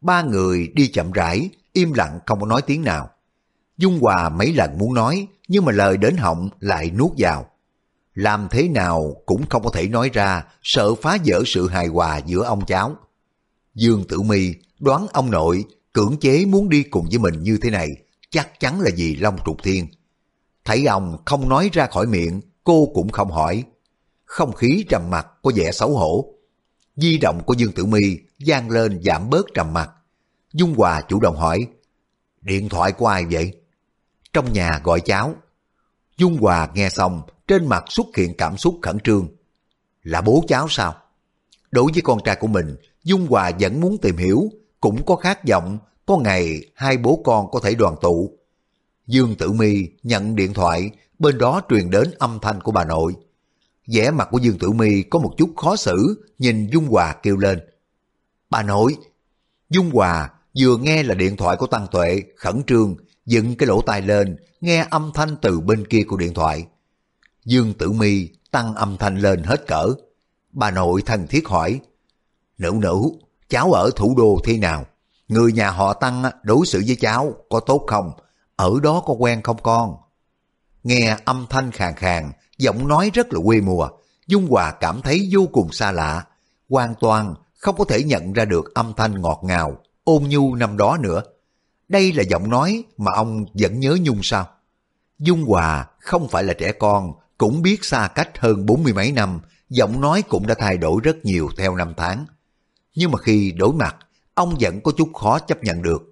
Ba người đi chậm rãi, im lặng không có nói tiếng nào. Dung Hòa mấy lần muốn nói, nhưng mà lời đến họng lại nuốt vào. Làm thế nào cũng không có thể nói ra, sợ phá vỡ sự hài hòa giữa ông cháu. Dương Tử Mi đoán ông nội cưỡng chế muốn đi cùng với mình như thế này, chắc chắn là vì Long Trục Thiên. Thấy ông không nói ra khỏi miệng, cô cũng không hỏi. Không khí trầm mặt có vẻ xấu hổ. Di động của Dương Tử Mi gian lên giảm bớt trầm mặt. Dung Hòa chủ động hỏi, điện thoại của ai vậy? Trong nhà gọi cháu. Dung Hòa nghe xong, trên mặt xuất hiện cảm xúc khẩn trương. Là bố cháu sao? Đối với con trai của mình, Dung Hòa vẫn muốn tìm hiểu, cũng có khát vọng, có ngày hai bố con có thể đoàn tụ. Dương Tử Mi nhận điện thoại, bên đó truyền đến âm thanh của bà nội. vẻ mặt của Dương Tử Mi có một chút khó xử, nhìn Dung Hòa kêu lên. Bà nội! Dung Hòa vừa nghe là điện thoại của Tăng Tuệ, khẩn trương, dựng cái lỗ tai lên, nghe âm thanh từ bên kia của điện thoại. Dương Tử Mi tăng âm thanh lên hết cỡ. Bà nội thân thiết hỏi, Nữ nữ, cháu ở thủ đô thế nào? Người nhà họ Tăng đối xử với cháu có tốt không? Ở đó có quen không con? Nghe âm thanh khàn khàn, giọng nói rất là quê mùa. Dung Hòa cảm thấy vô cùng xa lạ, hoàn toàn không có thể nhận ra được âm thanh ngọt ngào, ôn nhu năm đó nữa. Đây là giọng nói mà ông vẫn nhớ Nhung sao? Dung Hòa không phải là trẻ con, cũng biết xa cách hơn bốn mươi mấy năm, giọng nói cũng đã thay đổi rất nhiều theo năm tháng. Nhưng mà khi đối mặt, ông vẫn có chút khó chấp nhận được.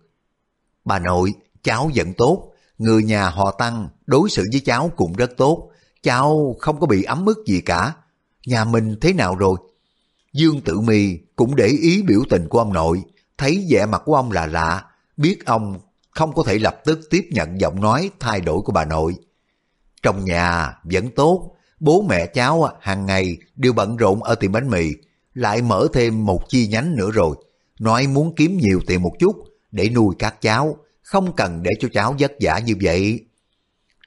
Bà nội, cháu vẫn tốt, người nhà họ Tăng đối xử với cháu cũng rất tốt, cháu không có bị ấm ức gì cả. Nhà mình thế nào rồi? Dương Tử Mi cũng để ý biểu tình của ông nội, thấy vẻ mặt của ông là lạ, biết ông không có thể lập tức tiếp nhận giọng nói thay đổi của bà nội. Trong nhà vẫn tốt, bố mẹ cháu hàng ngày đều bận rộn ở tiệm bánh mì, lại mở thêm một chi nhánh nữa rồi. Nói muốn kiếm nhiều tiền một chút để nuôi các cháu, không cần để cho cháu vất vả như vậy.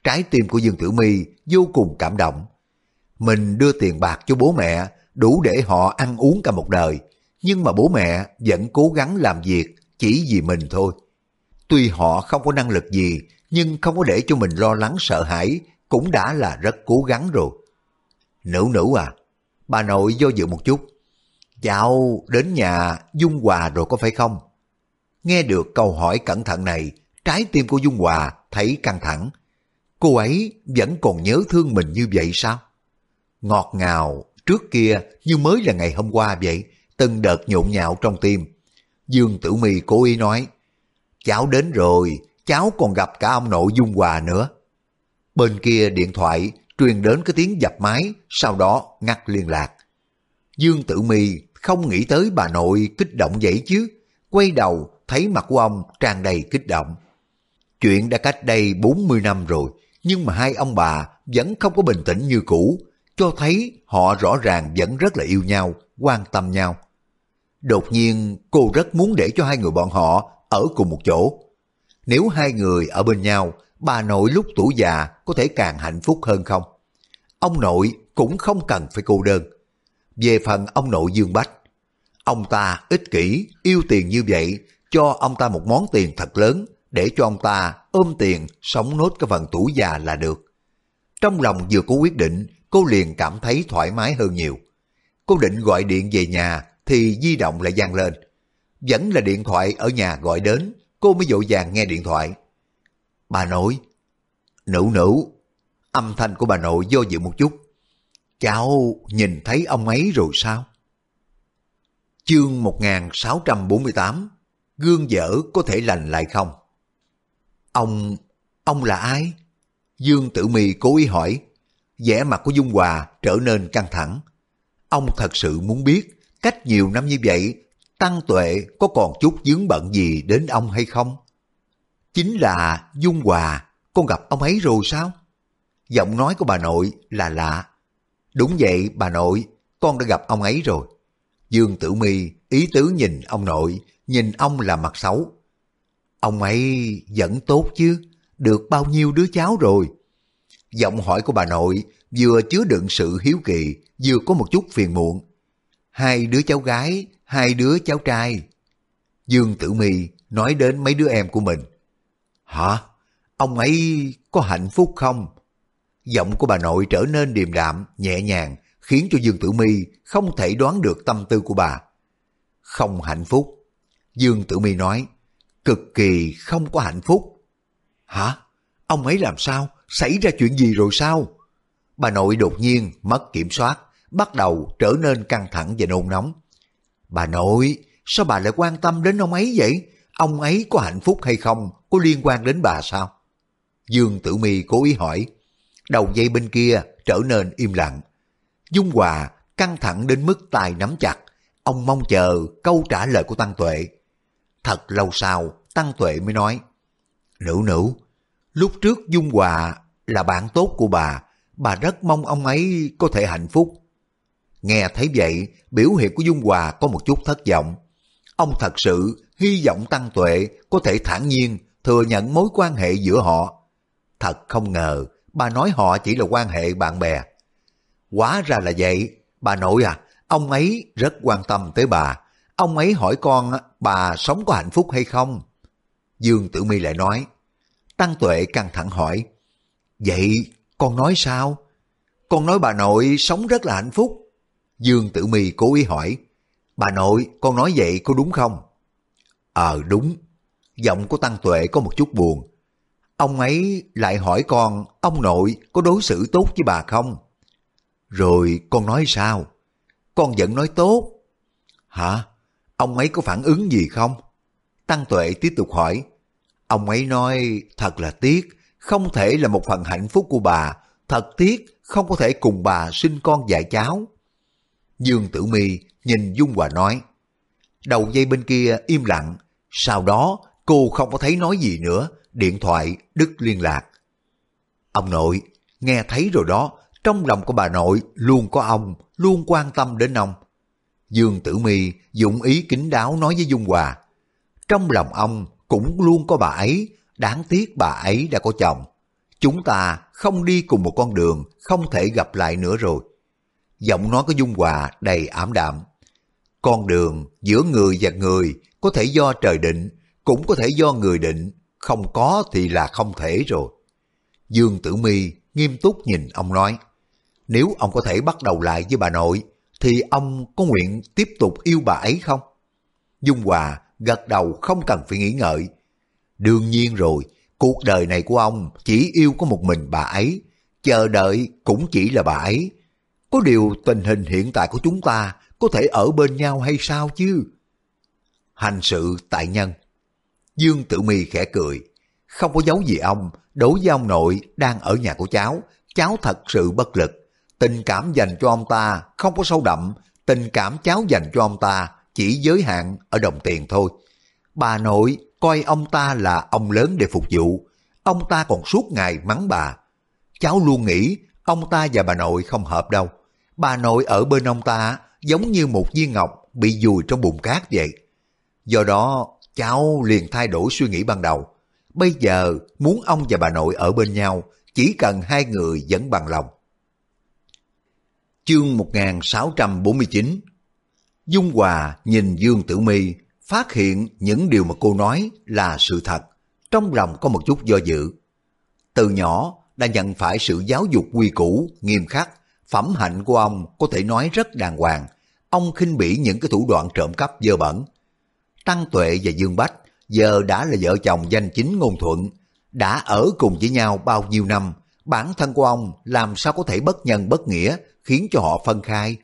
Trái tim của Dương Tử My vô cùng cảm động. Mình đưa tiền bạc cho bố mẹ đủ để họ ăn uống cả một đời, nhưng mà bố mẹ vẫn cố gắng làm việc chỉ vì mình thôi. Tuy họ không có năng lực gì, nhưng không có để cho mình lo lắng sợ hãi cũng đã là rất cố gắng rồi. Nữ nữ à, bà nội do dự một chút. Cháu đến nhà Dung Hòa rồi có phải không? Nghe được câu hỏi cẩn thận này, trái tim của Dung Hòa thấy căng thẳng. Cô ấy vẫn còn nhớ thương mình như vậy sao? Ngọt ngào, trước kia như mới là ngày hôm qua vậy, từng đợt nhộn nhạo trong tim. Dương Tử My cố ý nói, cháu đến rồi, cháu còn gặp cả ông nội Dung Hòa nữa. Bên kia điện thoại truyền đến cái tiếng dập máy, sau đó ngắt liên lạc. Dương Tử Mi không nghĩ tới bà nội kích động vậy chứ, quay đầu thấy mặt của ông tràn đầy kích động. Chuyện đã cách đây 40 năm rồi, nhưng mà hai ông bà vẫn không có bình tĩnh như cũ, cho thấy họ rõ ràng vẫn rất là yêu nhau, quan tâm nhau. Đột nhiên cô rất muốn để cho hai người bọn họ ở cùng một chỗ. Nếu hai người ở bên nhau, bà nội lúc tuổi già có thể càng hạnh phúc hơn không? Ông nội cũng không cần phải cô đơn. Về phần ông nội Dương Bách, ông ta ích kỷ, yêu tiền như vậy, cho ông ta một món tiền thật lớn để cho ông ta ôm tiền sống nốt cái phần tuổi già là được. Trong lòng vừa có quyết định, cô liền cảm thấy thoải mái hơn nhiều. Cô định gọi điện về nhà thì di động lại vang lên. Vẫn là điện thoại ở nhà gọi đến, cô mới dội vàng nghe điện thoại. Bà nội, nữ nữ, âm thanh của bà nội do dự một chút. Cháu nhìn thấy ông ấy rồi sao? Chương 1648 Gương dở có thể lành lại không? Ông, ông là ai? Dương Tử Mì cố ý hỏi. vẻ mặt của Dung Hòa trở nên căng thẳng. Ông thật sự muốn biết cách nhiều năm như vậy Tăng Tuệ có còn chút dướng bận gì đến ông hay không? Chính là Dung Hòa, con gặp ông ấy rồi sao? Giọng nói của bà nội là lạ. Đúng vậy bà nội, con đã gặp ông ấy rồi. Dương Tử Mi ý tứ nhìn ông nội, nhìn ông là mặt xấu. Ông ấy vẫn tốt chứ, được bao nhiêu đứa cháu rồi? Giọng hỏi của bà nội vừa chứa đựng sự hiếu kỳ, vừa có một chút phiền muộn. Hai đứa cháu gái, hai đứa cháu trai. Dương Tử Mi nói đến mấy đứa em của mình. Hả? Ông ấy có hạnh phúc không? Giọng của bà nội trở nên điềm đạm, nhẹ nhàng, khiến cho Dương Tử Mi không thể đoán được tâm tư của bà. Không hạnh phúc. Dương Tử Mi nói, cực kỳ không có hạnh phúc. Hả? Ông ấy làm sao? Xảy ra chuyện gì rồi sao? Bà nội đột nhiên mất kiểm soát, bắt đầu trở nên căng thẳng và nôn nóng. Bà nội, sao bà lại quan tâm đến ông ấy vậy? Ông ấy có hạnh phúc hay không? Có liên quan đến bà sao? Dương Tử Mi cố ý hỏi. Đầu dây bên kia trở nên im lặng. Dung Hòa căng thẳng đến mức tài nắm chặt. Ông mong chờ câu trả lời của Tăng Tuệ. Thật lâu sau, Tăng Tuệ mới nói. Nữ nữ, lúc trước Dung Hòa là bạn tốt của bà, bà rất mong ông ấy có thể hạnh phúc. Nghe thấy vậy, biểu hiện của Dung Hòa có một chút thất vọng. Ông thật sự hy vọng Tăng Tuệ có thể thản nhiên thừa nhận mối quan hệ giữa họ. Thật không ngờ, bà nói họ chỉ là quan hệ bạn bè. Quá ra là vậy, bà nội à, ông ấy rất quan tâm tới bà. Ông ấy hỏi con bà sống có hạnh phúc hay không? Dương Tử Mi lại nói. Tăng Tuệ căng thẳng hỏi. Vậy con nói sao? Con nói bà nội sống rất là hạnh phúc. Dương Tử Mi cố ý hỏi. Bà nội, con nói vậy có đúng không? Ờ đúng. Giọng của Tăng Tuệ có một chút buồn. Ông ấy lại hỏi con, ông nội có đối xử tốt với bà không? Rồi con nói sao? Con vẫn nói tốt. Hả? Ông ấy có phản ứng gì không? Tăng Tuệ tiếp tục hỏi. Ông ấy nói thật là tiếc, không thể là một phần hạnh phúc của bà, thật tiếc không có thể cùng bà sinh con dạy cháu. Dương Tử Mi nhìn Dung Hòa nói. Đầu dây bên kia im lặng, sau đó cô không có thấy nói gì nữa, điện thoại đứt liên lạc. Ông nội, nghe thấy rồi đó, trong lòng của bà nội luôn có ông, luôn quan tâm đến ông. Dương Tử Mi dụng ý kính đáo nói với Dung Hòa. Trong lòng ông cũng luôn có bà ấy, đáng tiếc bà ấy đã có chồng. Chúng ta không đi cùng một con đường, không thể gặp lại nữa rồi. Giọng nói của Dung Hòa đầy ảm đạm. Con đường giữa người và người có thể do trời định, cũng có thể do người định, không có thì là không thể rồi. Dương Tử Mi nghiêm túc nhìn ông nói, nếu ông có thể bắt đầu lại với bà nội, thì ông có nguyện tiếp tục yêu bà ấy không? Dung Hòa gật đầu không cần phải nghĩ ngợi. Đương nhiên rồi, cuộc đời này của ông chỉ yêu có một mình bà ấy, chờ đợi cũng chỉ là bà ấy. Có điều tình hình hiện tại của chúng ta có thể ở bên nhau hay sao chứ? Hành sự tại nhân. Dương Tử Mi khẽ cười, không có giấu gì ông, đối với ông nội đang ở nhà của cháu, cháu thật sự bất lực. Tình cảm dành cho ông ta không có sâu đậm, tình cảm cháu dành cho ông ta chỉ giới hạn ở đồng tiền thôi. Bà nội coi ông ta là ông lớn để phục vụ, ông ta còn suốt ngày mắng bà. Cháu luôn nghĩ ông ta và bà nội không hợp đâu. Bà nội ở bên ông ta giống như một viên ngọc bị dùi trong bùn cát vậy. Do đó, cháu liền thay đổi suy nghĩ ban đầu. Bây giờ muốn ông và bà nội ở bên nhau, chỉ cần hai người vẫn bằng lòng. Chương 1649 Dung Hòa nhìn Dương Tử Mi phát hiện những điều mà cô nói là sự thật, trong lòng có một chút do dự. Từ nhỏ đã nhận phải sự giáo dục quy củ, nghiêm khắc, phẩm hạnh của ông có thể nói rất đàng hoàng. Ông khinh bỉ những cái thủ đoạn trộm cắp dơ bẩn. Tăng Tuệ và Dương Bách giờ đã là vợ chồng danh chính ngôn thuận, đã ở cùng với nhau bao nhiêu năm, bản thân của ông làm sao có thể bất nhân bất nghĩa khiến cho họ phân khai.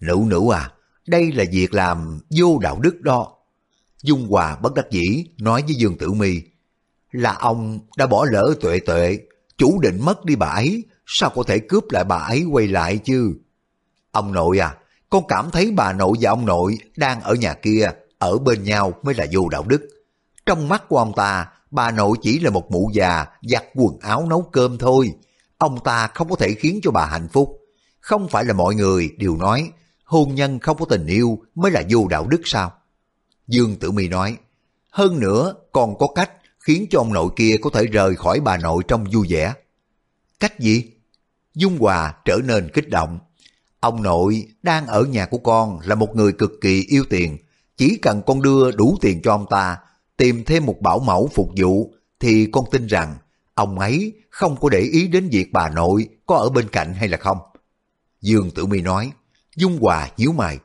Nữ nữ à, đây là việc làm vô đạo đức đó. Dung Hòa bất đắc dĩ nói với Dương Tử Mi là ông đã bỏ lỡ tuệ tuệ, chủ định mất đi bà ấy, sao có thể cướp lại bà ấy quay lại chứ? Ông nội à, con cảm thấy bà nội và ông nội đang ở nhà kia, ở bên nhau mới là vô đạo đức. Trong mắt của ông ta, bà nội chỉ là một mụ già giặt quần áo nấu cơm thôi. Ông ta không có thể khiến cho bà hạnh phúc. Không phải là mọi người đều nói hôn nhân không có tình yêu mới là vô đạo đức sao? Dương Tử Mi nói, hơn nữa còn có cách khiến cho ông nội kia có thể rời khỏi bà nội trong vui vẻ. Cách gì? Dung Hòa trở nên kích động. Ông nội đang ở nhà của con là một người cực kỳ yêu tiền. Chỉ cần con đưa đủ tiền cho ông ta, tìm thêm một bảo mẫu phục vụ, thì con tin rằng ông ấy không có để ý đến việc bà nội có ở bên cạnh hay là không. Dương Tử Mi nói, Dung Hòa nhíu mày.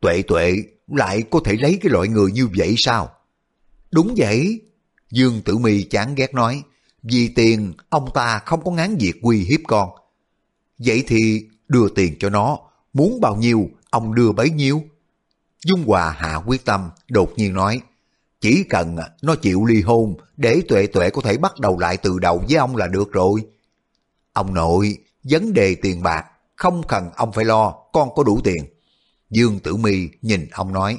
Tuệ tuệ lại có thể lấy cái loại người như vậy sao? Đúng vậy. Dương Tử Mi chán ghét nói, vì tiền ông ta không có ngán việc quy hiếp con. Vậy thì đưa tiền cho nó, muốn bao nhiêu ông đưa bấy nhiêu. Dung Hòa hạ quyết tâm, đột nhiên nói, chỉ cần nó chịu ly hôn để tuệ tuệ có thể bắt đầu lại từ đầu với ông là được rồi. Ông nội, vấn đề tiền bạc, không cần ông phải lo, con có đủ tiền. Dương Tử Mi nhìn ông nói,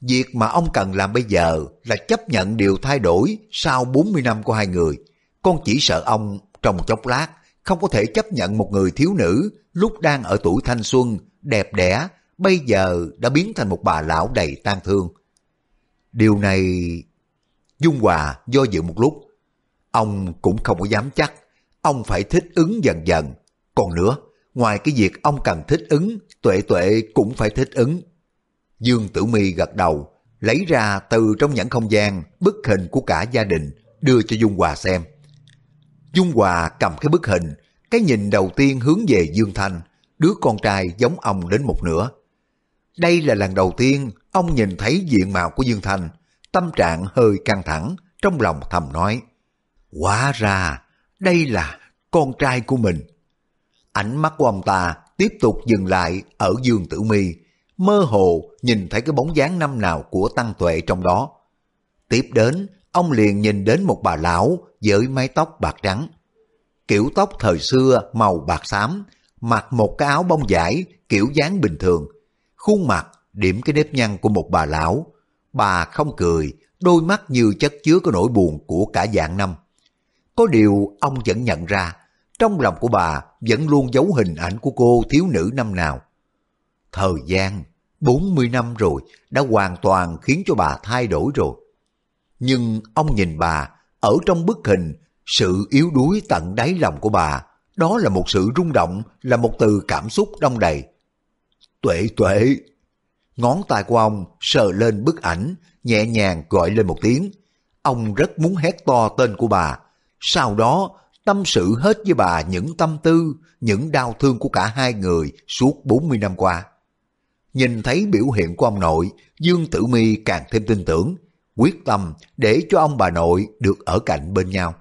việc mà ông cần làm bây giờ là chấp nhận điều thay đổi sau 40 năm của hai người. Con chỉ sợ ông trong chốc lát không có thể chấp nhận một người thiếu nữ lúc đang ở tuổi thanh xuân, đẹp đẽ, bây giờ đã biến thành một bà lão đầy tang thương. Điều này... Dung Hòa do dự một lúc. Ông cũng không có dám chắc. Ông phải thích ứng dần dần. Còn nữa, ngoài cái việc ông cần thích ứng, tuệ tuệ cũng phải thích ứng. Dương Tử Mi gật đầu, lấy ra từ trong nhẫn không gian bức hình của cả gia đình, đưa cho Dung Hòa xem. Dung Hòa cầm cái bức hình, cái nhìn đầu tiên hướng về Dương Thanh, đứa con trai giống ông đến một nửa. Đây là lần đầu tiên ông nhìn thấy diện mạo của Dương thành tâm trạng hơi căng thẳng, trong lòng thầm nói, quá ra, đây là con trai của mình. Ánh mắt của ông ta tiếp tục dừng lại ở Dương Tử Mi, mơ hồ nhìn thấy cái bóng dáng năm nào của Tăng Tuệ trong đó. Tiếp đến, ông liền nhìn đến một bà lão với mái tóc bạc trắng. Kiểu tóc thời xưa màu bạc xám, mặc một cái áo bông vải kiểu dáng bình thường. Khuôn mặt điểm cái nếp nhăn của một bà lão. Bà không cười, đôi mắt như chất chứa có nỗi buồn của cả dạng năm. Có điều ông vẫn nhận ra, trong lòng của bà vẫn luôn giấu hình ảnh của cô thiếu nữ năm nào. Thời gian, 40 năm rồi, đã hoàn toàn khiến cho bà thay đổi rồi. Nhưng ông nhìn bà, ở trong bức hình, sự yếu đuối tận đáy lòng của bà, đó là một sự rung động, là một từ cảm xúc đông đầy. Tuệ tuệ, Ngón tay của ông sờ lên bức ảnh, nhẹ nhàng gọi lên một tiếng. Ông rất muốn hét to tên của bà. Sau đó, tâm sự hết với bà những tâm tư, những đau thương của cả hai người suốt 40 năm qua. Nhìn thấy biểu hiện của ông nội, Dương Tử Mi càng thêm tin tưởng, quyết tâm để cho ông bà nội được ở cạnh bên nhau.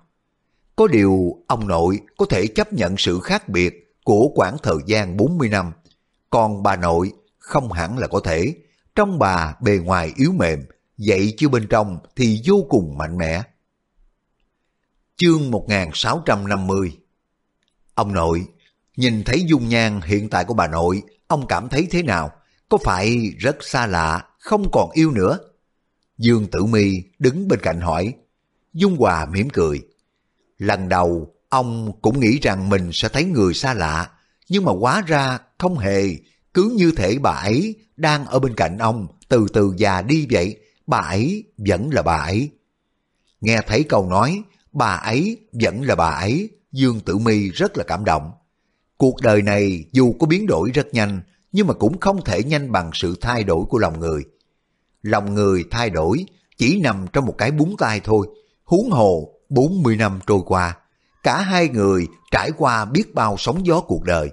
Có điều ông nội có thể chấp nhận sự khác biệt của quãng thời gian 40 năm, còn bà nội không hẳn là có thể. Trong bà bề ngoài yếu mềm, vậy chứ bên trong thì vô cùng mạnh mẽ. Chương 1650 Ông nội, nhìn thấy dung nhan hiện tại của bà nội, ông cảm thấy thế nào? Có phải rất xa lạ, không còn yêu nữa? Dương Tử Mi đứng bên cạnh hỏi. Dung Hòa mỉm cười. Lần đầu, ông cũng nghĩ rằng mình sẽ thấy người xa lạ, nhưng mà quá ra không hề, cứ như thể bà ấy đang ở bên cạnh ông, từ từ già đi vậy, bà ấy vẫn là bà ấy. Nghe thấy câu nói, bà ấy vẫn là bà ấy, Dương Tử Mi rất là cảm động. Cuộc đời này dù có biến đổi rất nhanh, nhưng mà cũng không thể nhanh bằng sự thay đổi của lòng người. Lòng người thay đổi chỉ nằm trong một cái búng tay thôi, huống hồ 40 năm trôi qua. Cả hai người trải qua biết bao sóng gió cuộc đời.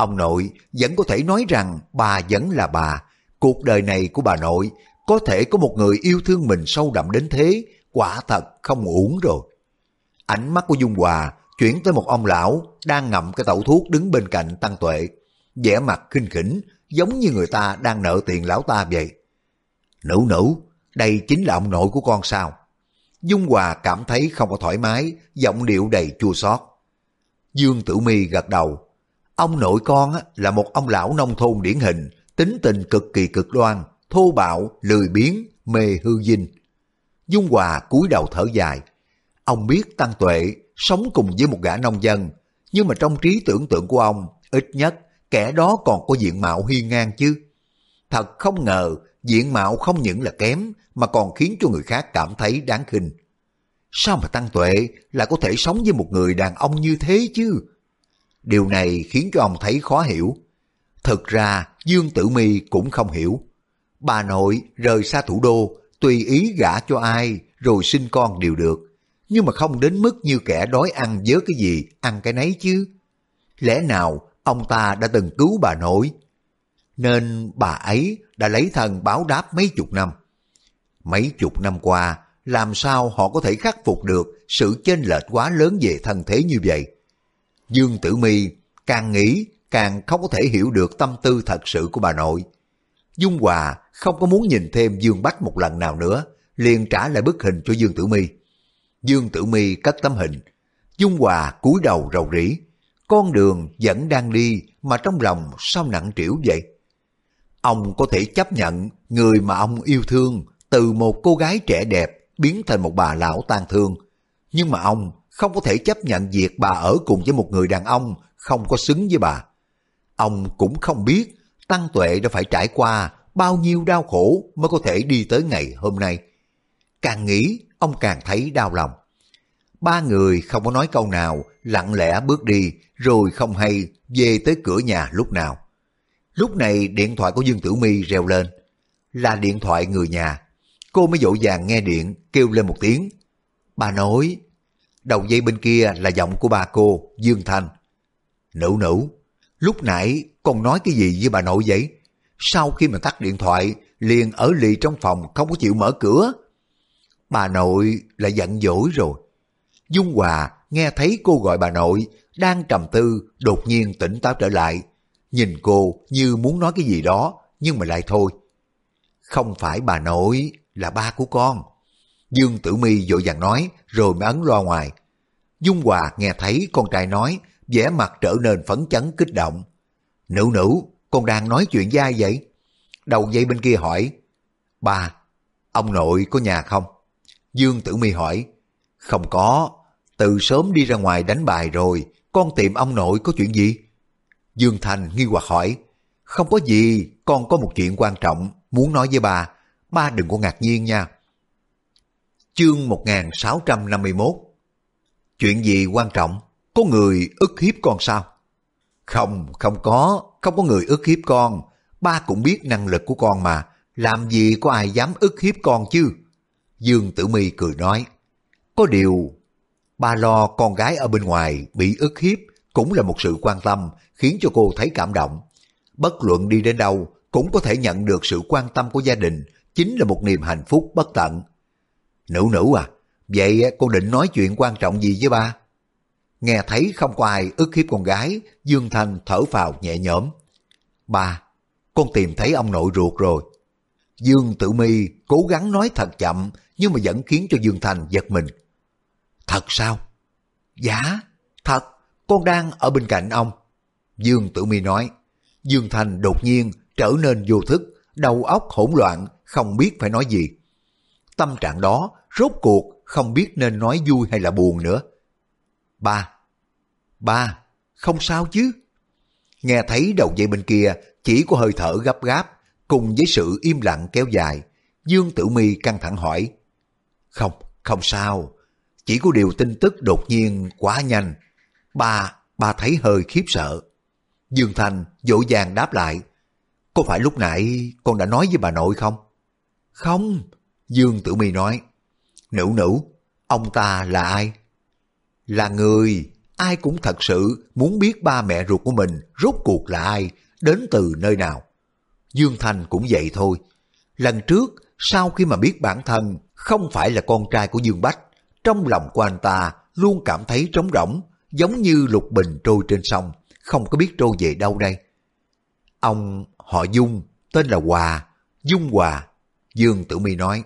Ông nội vẫn có thể nói rằng bà vẫn là bà. Cuộc đời này của bà nội có thể có một người yêu thương mình sâu đậm đến thế, quả thật không uổng rồi. Ánh mắt của Dung Hòa chuyển tới một ông lão đang ngậm cái tẩu thuốc đứng bên cạnh Tăng Tuệ, vẻ mặt khinh khỉnh, giống như người ta đang nợ tiền lão ta vậy. Nữ nữ, đây chính là ông nội của con sao? Dung Hòa cảm thấy không có thoải mái, giọng điệu đầy chua xót. Dương Tử Mi gật đầu, Ông nội con là một ông lão nông thôn điển hình, tính tình cực kỳ cực đoan, thô bạo, lười biếng, mê hư dinh. Dung Hòa cúi đầu thở dài. Ông biết Tăng Tuệ sống cùng với một gã nông dân, nhưng mà trong trí tưởng tượng của ông, ít nhất kẻ đó còn có diện mạo hiên ngang chứ. Thật không ngờ, diện mạo không những là kém, mà còn khiến cho người khác cảm thấy đáng khinh. Sao mà Tăng Tuệ lại có thể sống với một người đàn ông như thế chứ? Điều này khiến cho ông thấy khó hiểu. Thực ra Dương Tử Mi cũng không hiểu. Bà nội rời xa thủ đô, tùy ý gả cho ai rồi sinh con đều được. Nhưng mà không đến mức như kẻ đói ăn vớ cái gì, ăn cái nấy chứ. Lẽ nào ông ta đã từng cứu bà nội? Nên bà ấy đã lấy thân báo đáp mấy chục năm. Mấy chục năm qua, làm sao họ có thể khắc phục được sự chênh lệch quá lớn về thân thế như vậy? Dương Tử Mi càng nghĩ càng không có thể hiểu được tâm tư thật sự của bà nội. Dung Hòa không có muốn nhìn thêm Dương Bách một lần nào nữa, liền trả lại bức hình cho Dương Tử Mi. Dương Tử Mi cất tấm hình, Dung Hòa cúi đầu rầu rĩ, con đường vẫn đang đi mà trong lòng sao nặng trĩu vậy? Ông có thể chấp nhận người mà ông yêu thương từ một cô gái trẻ đẹp biến thành một bà lão tang thương, nhưng mà ông không có thể chấp nhận việc bà ở cùng với một người đàn ông không có xứng với bà. Ông cũng không biết Tăng Tuệ đã phải trải qua bao nhiêu đau khổ mới có thể đi tới ngày hôm nay. Càng nghĩ, ông càng thấy đau lòng. Ba người không có nói câu nào, lặng lẽ bước đi, rồi không hay về tới cửa nhà lúc nào. Lúc này điện thoại của Dương Tử Mi reo lên. Là điện thoại người nhà. Cô mới dội vàng nghe điện, kêu lên một tiếng. Bà nói, đầu dây bên kia là giọng của bà cô, Dương Thanh. Nữ nữ, lúc nãy con nói cái gì với bà nội vậy? Sau khi mà tắt điện thoại, liền ở lì trong phòng không có chịu mở cửa. Bà nội lại giận dỗi rồi. Dung Hòa nghe thấy cô gọi bà nội, đang trầm tư, đột nhiên tỉnh táo trở lại. Nhìn cô như muốn nói cái gì đó, nhưng mà lại thôi. Không phải bà nội, là ba của con. Dương Tử Mi vội vàng nói, rồi mới ấn loa ngoài. Dung Hòa nghe thấy con trai nói, vẻ mặt trở nên phấn chấn kích động. Nữ nữ, con đang nói chuyện với ai vậy? Đầu dây bên kia hỏi. Ba, ông nội có nhà không? Dương Tử Mi hỏi. Không có, từ sớm đi ra ngoài đánh bài rồi, con tìm ông nội có chuyện gì? Dương Thành nghi hoặc hỏi. Không có gì, con có một chuyện quan trọng, muốn nói với ba. Ba đừng có ngạc nhiên nha. Chương 1651 Chuyện gì quan trọng? Có người ức hiếp con sao? Không, không có, không có người ức hiếp con. Ba cũng biết năng lực của con mà, làm gì có ai dám ức hiếp con chứ? Dương Tử Mi cười nói, có điều, ba lo con gái ở bên ngoài bị ức hiếp cũng là một sự quan tâm khiến cho cô thấy cảm động. Bất luận đi đến đâu cũng có thể nhận được sự quan tâm của gia đình chính là một niềm hạnh phúc bất tận. Nữ nữ à, vậy cô định nói chuyện quan trọng gì với ba? Nghe thấy không có ai ức hiếp con gái, Dương Thanh thở phào nhẹ nhõm. Ba, con tìm thấy ông nội ruột rồi. Dương Tử Mi cố gắng nói thật chậm nhưng mà vẫn khiến cho Dương Thành giật mình. Thật sao? Dạ, thật, con đang ở bên cạnh ông. Dương Tử Mi nói. Dương Thành đột nhiên trở nên vô thức, đầu óc hỗn loạn, không biết phải nói gì. Tâm trạng đó rốt cuộc không biết nên nói vui hay là buồn nữa. Ba, ba, không sao chứ. Nghe thấy đầu dây bên kia chỉ có hơi thở gấp gáp, cùng với sự im lặng kéo dài. Dương Tử Mi căng thẳng hỏi. Không, không sao. Chỉ có điều tin tức đột nhiên quá nhanh. Ba, ba thấy hơi khiếp sợ. Dương Thành dỗ dàng đáp lại. Có phải lúc nãy con đã nói với bà nội không? Không, Dương Tử Mi nói. Nữ nữ, ông ta là ai? Là người, ai cũng thật sự muốn biết ba mẹ ruột của mình rốt cuộc là ai, đến từ nơi nào. Dương Thành cũng vậy thôi. Lần trước, sau khi mà biết bản thân không phải là con trai của Dương Bách, trong lòng của anh ta luôn cảm thấy trống rỗng, giống như lục bình trôi trên sông, không có biết trôi về đâu đây. Ông họ Dung, tên là Hòa, Dung Hòa. Dương Tử Mi nói,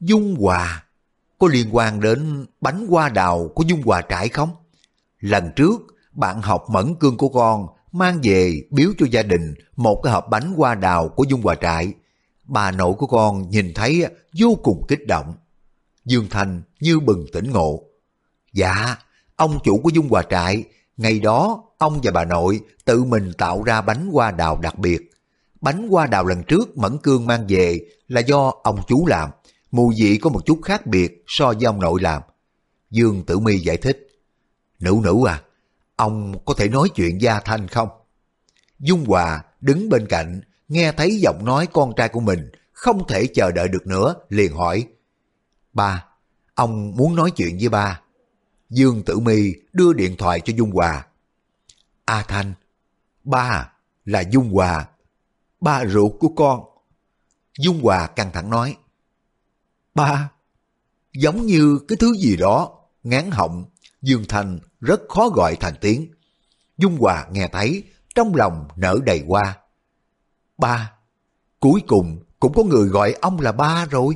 Dung Hòa, có liên quan đến bánh hoa đào của Dung Hòa trại không? Lần trước, bạn học mẫn cương của con mang về biếu cho gia đình một cái hộp bánh hoa đào của Dung Hòa trại. Bà nội của con nhìn thấy vô cùng kích động. Dương Thành như bừng tỉnh ngộ. Dạ, ông chủ của Dung Hòa trại, ngày đó ông và bà nội tự mình tạo ra bánh hoa đào đặc biệt. Bánh hoa đào lần trước Mẫn Cương mang về là do ông chú làm, mùi vị có một chút khác biệt so với ông nội làm. Dương Tử Mi giải thích, Nữ nữ à, Ông có thể nói chuyện gia thanh không? Dung Hòa đứng bên cạnh, nghe thấy giọng nói con trai của mình, không thể chờ đợi được nữa, liền hỏi. Ba, ông muốn nói chuyện với ba. Dương Tử Mi đưa điện thoại cho Dung Hòa. A Thanh, ba à, là Dung Hòa, ba ruột của con. Dung Hòa căng thẳng nói. Ba, giống như cái thứ gì đó, ngán họng, Dương Thành rất khó gọi thành tiếng. Dung Hòa nghe thấy, trong lòng nở đầy hoa. Ba, cuối cùng cũng có người gọi ông là ba rồi.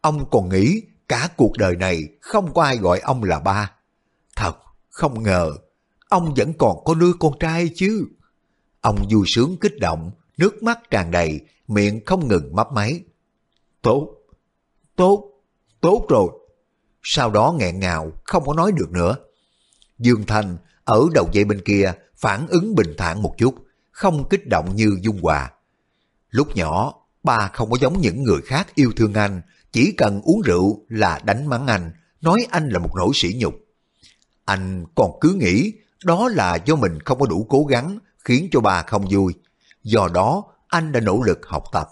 Ông còn nghĩ cả cuộc đời này không có ai gọi ông là ba. Thật, không ngờ, ông vẫn còn có đứa con trai chứ. Ông vui sướng kích động, nước mắt tràn đầy, miệng không ngừng mấp máy. Tốt, tốt, tốt rồi. Sau đó nghẹn ngào, không có nói được nữa. Dương thành ở đầu dây bên kia phản ứng bình thản một chút, không kích động như Dung Hòa. Lúc nhỏ, ba không có giống những người khác yêu thương anh, chỉ cần uống rượu là đánh mắng anh, nói anh là một nỗi sỉ nhục. Anh còn cứ nghĩ đó là do mình không có đủ cố gắng khiến cho bà không vui. Do đó, anh đã nỗ lực học tập.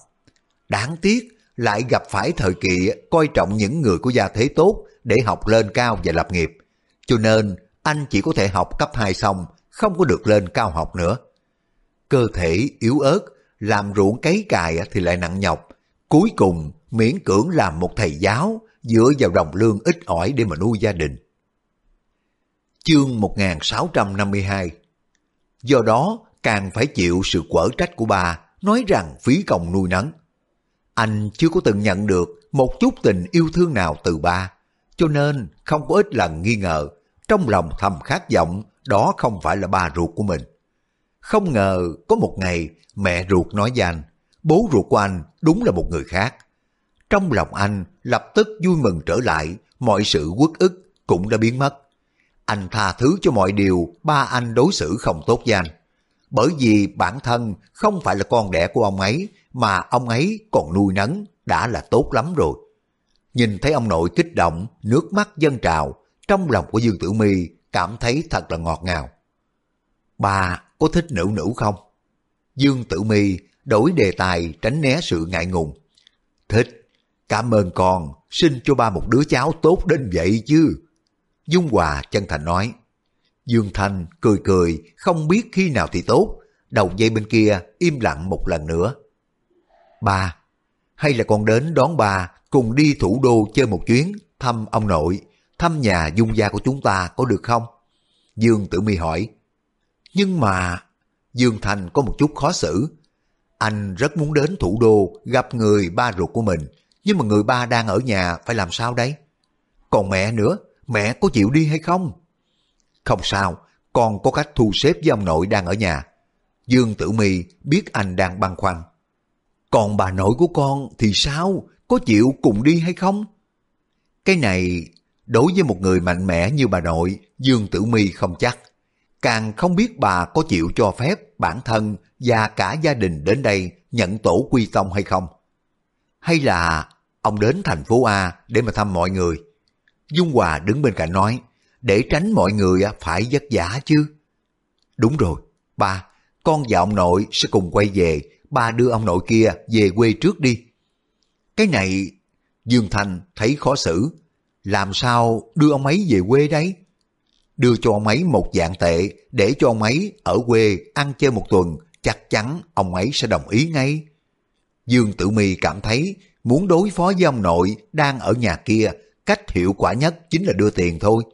Đáng tiếc, lại gặp phải thời kỳ coi trọng những người của gia thế tốt để học lên cao và lập nghiệp. Cho nên, anh chỉ có thể học cấp 2 xong, không có được lên cao học nữa. Cơ thể yếu ớt, làm ruộng cấy cài thì lại nặng nhọc. Cuối cùng, miễn cưỡng làm một thầy giáo, dựa vào đồng lương ít ỏi để mà nuôi gia đình. Chương 1652 Do đó, càng phải chịu sự quở trách của bà, nói rằng phí công nuôi nấng. Anh chưa có từng nhận được một chút tình yêu thương nào từ ba, cho nên không có ít lần nghi ngờ, trong lòng thầm khát vọng đó không phải là ba ruột của mình. Không ngờ có một ngày mẹ ruột nói với anh, bố ruột của anh đúng là một người khác. Trong lòng anh lập tức vui mừng trở lại, mọi sự quất ức cũng đã biến mất. Anh tha thứ cho mọi điều ba anh đối xử không tốt với anh. Bởi vì bản thân không phải là con đẻ của ông ấy, mà ông ấy còn nuôi nấng, đã là tốt lắm rồi. Nhìn thấy ông nội kích động, nước mắt dâng trào, trong lòng của Dương Tử Mi cảm thấy thật là ngọt ngào. Bà có thích nữ nữ không? Dương Tử Mi đổi đề tài tránh né sự ngại ngùng. Thích, cảm ơn con, sinh cho ba một đứa cháu tốt đến vậy chứ. Dung Hòa chân thành nói. Dương Thanh cười cười, không biết khi nào thì tốt. Đầu dây bên kia im lặng một lần nữa bà hay là con đến đón bà cùng đi thủ đô chơi một chuyến, thăm ông nội, thăm nhà dung gia của chúng ta có được không? Dương Tử Mi hỏi. Nhưng mà... Dương Thành có một chút khó xử. Anh rất muốn đến thủ đô gặp người ba ruột của mình, nhưng mà người ba đang ở nhà phải làm sao đấy? Còn mẹ nữa, mẹ có chịu đi hay không? Không sao, con có cách thu xếp với ông nội đang ở nhà. Dương Tử Mi biết anh đang băn khoăn. Còn bà nội của con thì sao? Có chịu cùng đi hay không? Cái này, đối với một người mạnh mẽ như bà nội, Dương Tử My không chắc. Càng không biết bà có chịu cho phép bản thân và cả gia đình đến đây nhận tổ quy tông hay không. Hay là ông đến thành phố A để mà thăm mọi người. Dung Hòa đứng bên cạnh nói, để tránh mọi người phải vất vả chứ. Đúng rồi, ba, con và ông nội sẽ cùng quay về, ba đưa ông nội kia về quê trước đi. Cái này, Dương Thành thấy khó xử, làm sao đưa ông ấy về quê đấy? Đưa cho ông ấy một dạng tệ để cho ông ấy ở quê ăn chơi một tuần, chắc chắn ông ấy sẽ đồng ý ngay. Dương Tử Mi cảm thấy muốn đối phó với ông nội đang ở nhà kia, cách hiệu quả nhất chính là đưa tiền thôi.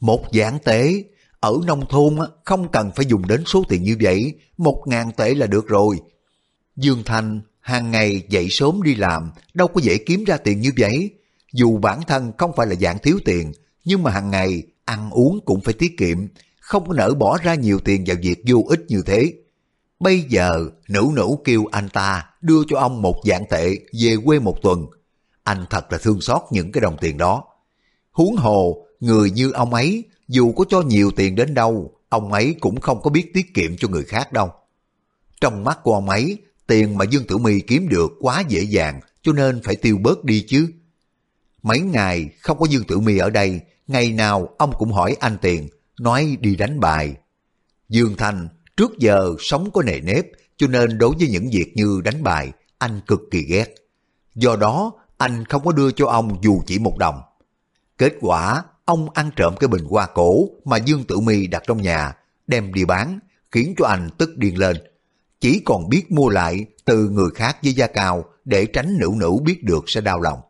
Một dạng tệ, ở nông thôn không cần phải dùng đến số tiền như vậy, một ngàn tệ là được rồi. Dương Thanh hàng ngày dậy sớm đi làm, đâu có dễ kiếm ra tiền như vậy. Dù bản thân không phải là dạng thiếu tiền, nhưng mà hàng ngày ăn uống cũng phải tiết kiệm, không có nỡ bỏ ra nhiều tiền vào việc vô ích như thế. Bây giờ nữ nữ kêu anh ta đưa cho ông một dạng tệ về quê một tuần. Anh thật là thương xót những cái đồng tiền đó. Huống hồ, người như ông ấy, dù có cho nhiều tiền đến đâu, ông ấy cũng không có biết tiết kiệm cho người khác đâu. Trong mắt của ông ấy, tiền mà Dương Tử My kiếm được quá dễ dàng, cho nên phải tiêu bớt đi chứ. Mấy ngày không có Dương Tử My ở đây, ngày nào ông cũng hỏi anh tiền, nói đi đánh bài. Dương Thanh trước giờ sống có nề nếp, cho nên đối với những việc như đánh bài, anh cực kỳ ghét. Do đó, anh không có đưa cho ông dù chỉ một đồng. Kết quả, ông ăn trộm cái bình hoa cổ mà Dương Tử Mi đặt trong nhà, đem đi bán, khiến cho anh tức điên lên. Chỉ còn biết mua lại từ người khác với giá cao để tránh nữ nữ biết được sẽ đau lòng.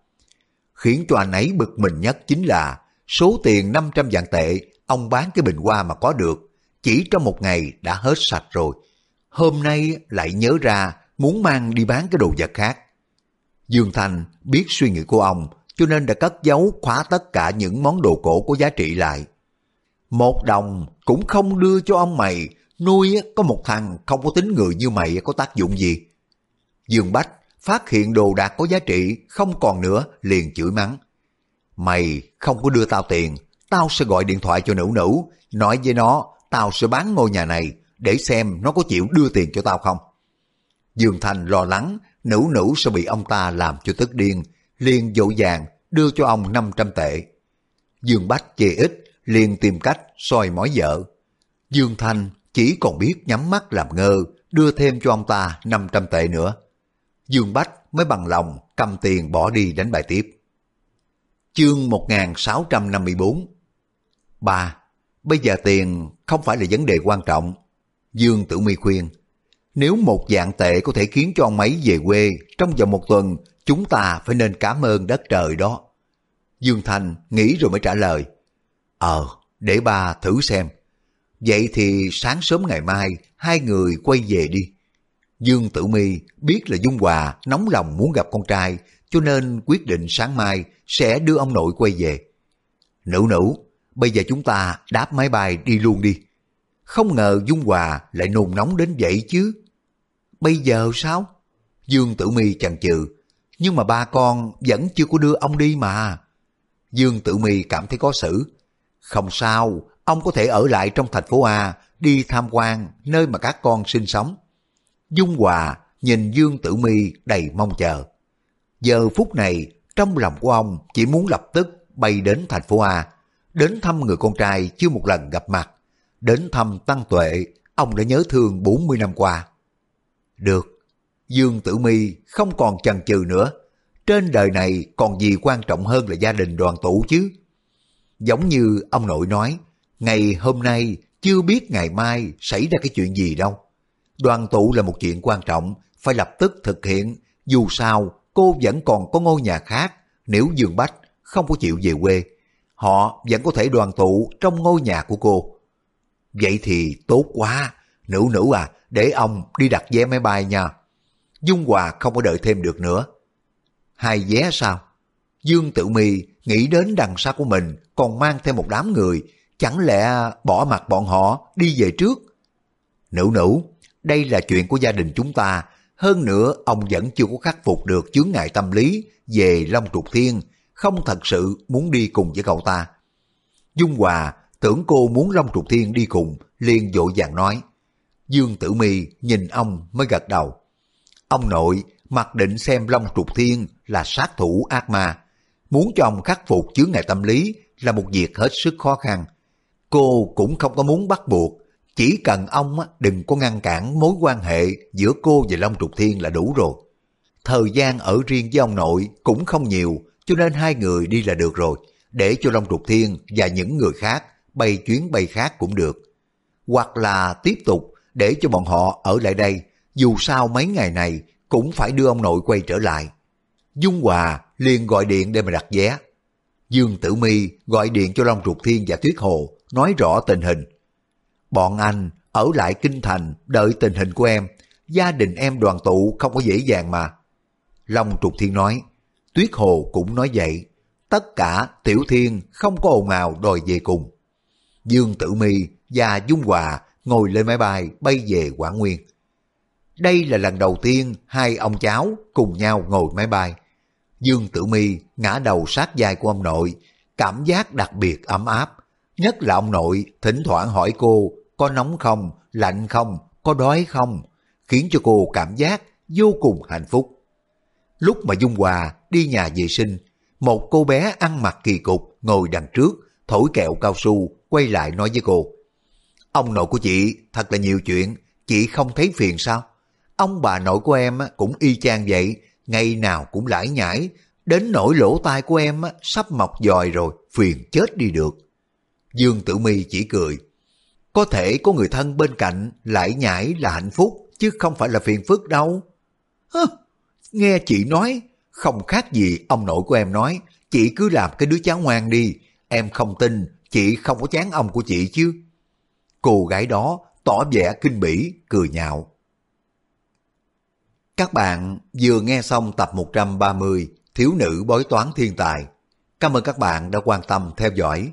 Khiến cho anh ấy bực mình nhất chính là số tiền 500 vạn tệ ông bán cái bình hoa mà có được, chỉ trong một ngày đã hết sạch rồi. Hôm nay lại nhớ ra muốn mang đi bán cái đồ vật khác. Dương Thành biết suy nghĩ của ông, cho nên đã cất giấu khóa tất cả những món đồ cổ có giá trị lại. Một đồng cũng không đưa cho ông mày, nuôi có một thằng không có tính người như mày có tác dụng gì. Dương Bách phát hiện đồ đạc có giá trị không còn nữa liền chửi mắng. Mày không có đưa tao tiền, tao sẽ gọi điện thoại cho nữ nữ, nói với nó tao sẽ bán ngôi nhà này để xem nó có chịu đưa tiền cho tao không. Dương Thành lo lắng nữ nữ sẽ bị ông ta làm cho tức điên, liền dỗ dàng đưa cho ông 500 tệ. Dương Bách chê ít, liền tìm cách soi mỏi vợ. Dương Thanh chỉ còn biết nhắm mắt làm ngơ, đưa thêm cho ông ta 500 tệ nữa. Dương Bách mới bằng lòng cầm tiền bỏ đi đánh bài tiếp. Chương 1654 ba Bây giờ tiền không phải là vấn đề quan trọng. Dương Tử Mi khuyên, nếu một dạng tệ có thể khiến cho ông ấy về quê trong vòng một tuần, chúng ta phải nên cảm ơn đất trời đó. Dương Thành nghĩ rồi mới trả lời, Ờ, để ba thử xem. Vậy thì sáng sớm ngày mai, hai người quay về đi. Dương Tử Mi biết là Dung Hòa nóng lòng muốn gặp con trai, cho nên quyết định sáng mai sẽ đưa ông nội quay về. Nữ nữ, bây giờ chúng ta đáp máy bay đi luôn đi. Không ngờ Dung Hòa lại nôn nóng đến vậy chứ. Bây giờ sao? Dương Tử Mi chần chừ, nhưng mà ba con vẫn chưa có đưa ông đi mà. Dương Tử Mi cảm thấy có xử. Không sao, ông có thể ở lại trong thành phố A, đi tham quan nơi mà các con sinh sống. Dung Hòa nhìn Dương Tử Mi đầy mong chờ. Giờ phút này, trong lòng của ông chỉ muốn lập tức bay đến thành phố A, đến thăm người con trai chưa một lần gặp mặt, đến thăm Tăng Tuệ, ông đã nhớ thương 40 năm qua. Được, Dương Tử Mi không còn chần chừ nữa, trên đời này còn gì quan trọng hơn là gia đình đoàn tụ chứ. Giống như ông nội nói, ngày hôm nay chưa biết ngày mai xảy ra cái chuyện gì đâu. Đoàn tụ là một chuyện quan trọng, phải lập tức thực hiện, dù sao cô vẫn còn có ngôi nhà khác, nếu Dương Bách không có chịu về quê, họ vẫn có thể đoàn tụ trong ngôi nhà của cô. Vậy thì tốt quá, nữ nữ à, để ông đi đặt vé máy bay nha. Dung Hòa không có đợi thêm được nữa. Hai vé sao? Dương Tự Mi nghĩ đến đằng sau của mình còn mang thêm một đám người, chẳng lẽ bỏ mặt bọn họ đi về trước? Nữ nữ, đây là chuyện của gia đình chúng ta, hơn nữa ông vẫn chưa có khắc phục được chướng ngại tâm lý về Long Trục Thiên, không thật sự muốn đi cùng với cậu ta. Dung Hòa tưởng cô muốn Long Trục Thiên đi cùng, liền dội vàng nói. Dương Tử Mi nhìn ông mới gật đầu. Ông nội mặc định xem Long Trục Thiên là sát thủ ác ma. Muốn cho ông khắc phục chướng ngại tâm lý là một việc hết sức khó khăn. Cô cũng không có muốn bắt buộc, chỉ cần ông đừng có ngăn cản mối quan hệ giữa cô và Long Trục Thiên là đủ rồi. Thời gian ở riêng với ông nội cũng không nhiều, cho nên hai người đi là được rồi, để cho Long Trục Thiên và những người khác bay chuyến bay khác cũng được. Hoặc là tiếp tục để cho bọn họ ở lại đây, dù sao mấy ngày này cũng phải đưa ông nội quay trở lại. Dung Hòa liền gọi điện để mà đặt vé. Dương Tử Mi gọi điện cho Long Trục Thiên và Tuyết Hồ, nói rõ tình hình. Bọn anh ở lại Kinh Thành đợi tình hình của em, gia đình em đoàn tụ không có dễ dàng mà. Long Trục Thiên nói, Tuyết Hồ cũng nói vậy, tất cả Tiểu Thiên không có ồn ào đòi về cùng. Dương Tử Mi và Dung Hòa ngồi lên máy bay bay về Quảng Nguyên. Đây là lần đầu tiên hai ông cháu cùng nhau ngồi máy bay. Dương Tử Mi ngã đầu sát vai của ông nội, cảm giác đặc biệt ấm áp. Nhất là ông nội thỉnh thoảng hỏi cô có nóng không, lạnh không, có đói không, khiến cho cô cảm giác vô cùng hạnh phúc. Lúc mà Dung Hòa đi nhà vệ sinh, một cô bé ăn mặc kỳ cục ngồi đằng trước, thổi kẹo cao su, quay lại nói với cô. Ông nội của chị thật là nhiều chuyện, chị không thấy phiền sao? Ông bà nội của em cũng y chang vậy, ngày nào cũng lải nhải, đến nỗi lỗ tai của em sắp mọc dòi rồi, phiền chết đi được. Dương Tử Mi chỉ cười. Có thể có người thân bên cạnh lại nhảy là hạnh phúc, chứ không phải là phiền phức đâu. Hơ, nghe chị nói, không khác gì ông nội của em nói, chị cứ làm cái đứa cháu ngoan đi, em không tin chị không có chán ông của chị chứ. Cô gái đó tỏ vẻ kinh bỉ, cười nhạo. Các bạn vừa nghe xong tập 130 Thiếu nữ bói toán thiên tài. Cảm ơn các bạn đã quan tâm theo dõi.